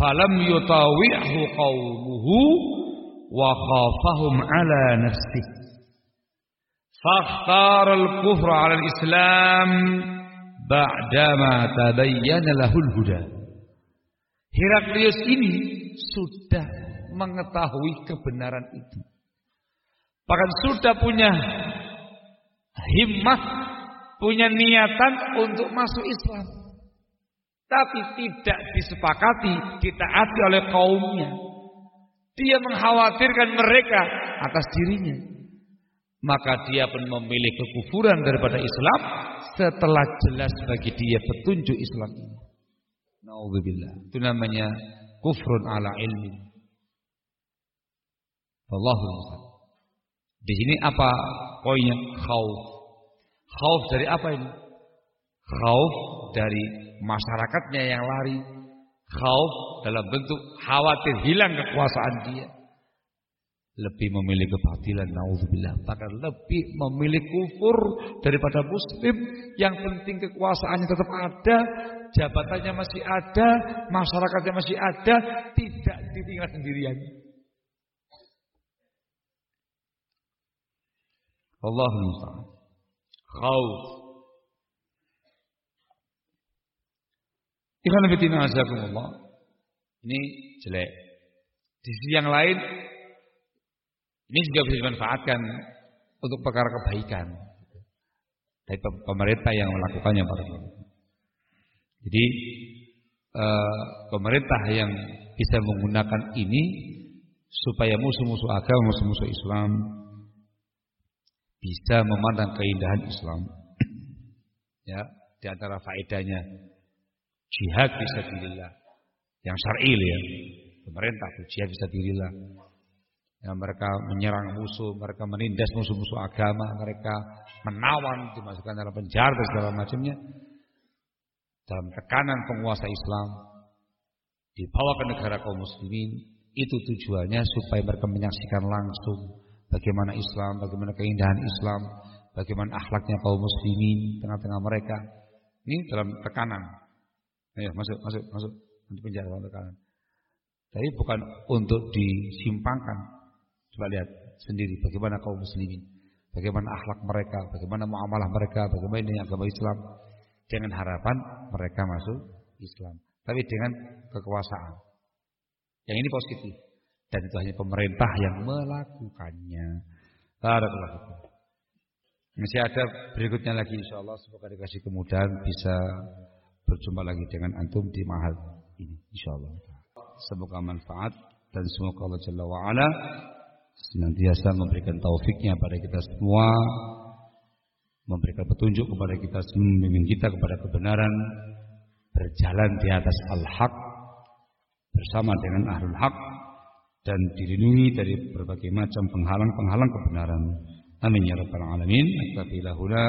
falam yutawi'hu qaumuhu wa khafahum ala nafsi. Fakhtar al-kufr ala al-islam ba'dama tabayyana lahul huda. Heraklius ini sudah mengetahui kebenaran itu. Bahkan sudah punya himmah punya niatan untuk masuk Islam. Tapi tidak disepakati ditaati oleh kaumnya. Dia mengkhawatirkan mereka atas dirinya maka dia pun memilih kekufuran daripada Islam setelah jelas bagi dia petunjuk Islam ini. Nauzubillah. Itu namanya kufrun ala ilmi. Wallahu Di sini apa poinnya? Khauf. Khauf dari apa ini? Khauf dari masyarakatnya yang lari. Khauf dalam bentuk khawatir hilang kekuasaan dia. Lebih memilih kebatilan naudzubillah. Bahkan lebih memilih kufur daripada muslim. Yang penting kekuasaannya tetap ada jabatannya masih ada masyarakatnya masih ada tidak ditinggal sendirian. Allah musta'an. Khauf Ikhwan fillah ini jelek. Di sisi yang lain ini juga bisa dimanfaatkan untuk perkara kebaikan dari pemerintah yang melakukannya para Jadi eh, pemerintah yang bisa menggunakan ini supaya musuh-musuh agama, musuh-musuh Islam bisa memandang keindahan Islam. ya, di antara faedahnya jihad bisa dirilah yang syar'i ya. Pemerintah itu jihad bisa dirilah Ya, mereka menyerang musuh, mereka menindas musuh-musuh agama, mereka menawan, dimasukkan dalam penjara dan segala macamnya. Dalam tekanan penguasa Islam, dibawa ke negara kaum muslimin, itu tujuannya supaya mereka menyaksikan langsung bagaimana Islam, bagaimana keindahan Islam, bagaimana akhlaknya kaum muslimin tengah-tengah mereka. Ini dalam tekanan. Ayo masuk, masuk, masuk. Nanti penjara dalam tekanan. Tapi bukan untuk disimpangkan, Coba lihat sendiri bagaimana kaum muslimin, bagaimana akhlak mereka, bagaimana muamalah mereka, bagaimana ini agama Islam. Dengan harapan mereka masuk Islam, tapi dengan kekuasaan. Yang ini positif dan itu hanya pemerintah yang melakukannya. Barakallahu Masih ada berikutnya lagi insya Allah semoga dikasih kemudahan bisa berjumpa lagi dengan antum di mahal ini insya Allah. Semoga manfaat dan semoga Allah Jalla wa'ala senantiasa memberikan taufiknya pada kita semua memberikan petunjuk kepada kita semua membimbing kita kepada kebenaran berjalan di atas al-haq bersama dengan ahlul haq dan dilindungi dari berbagai macam penghalang-penghalang kebenaran. Amin ya rabbal alamin. Astagfirullah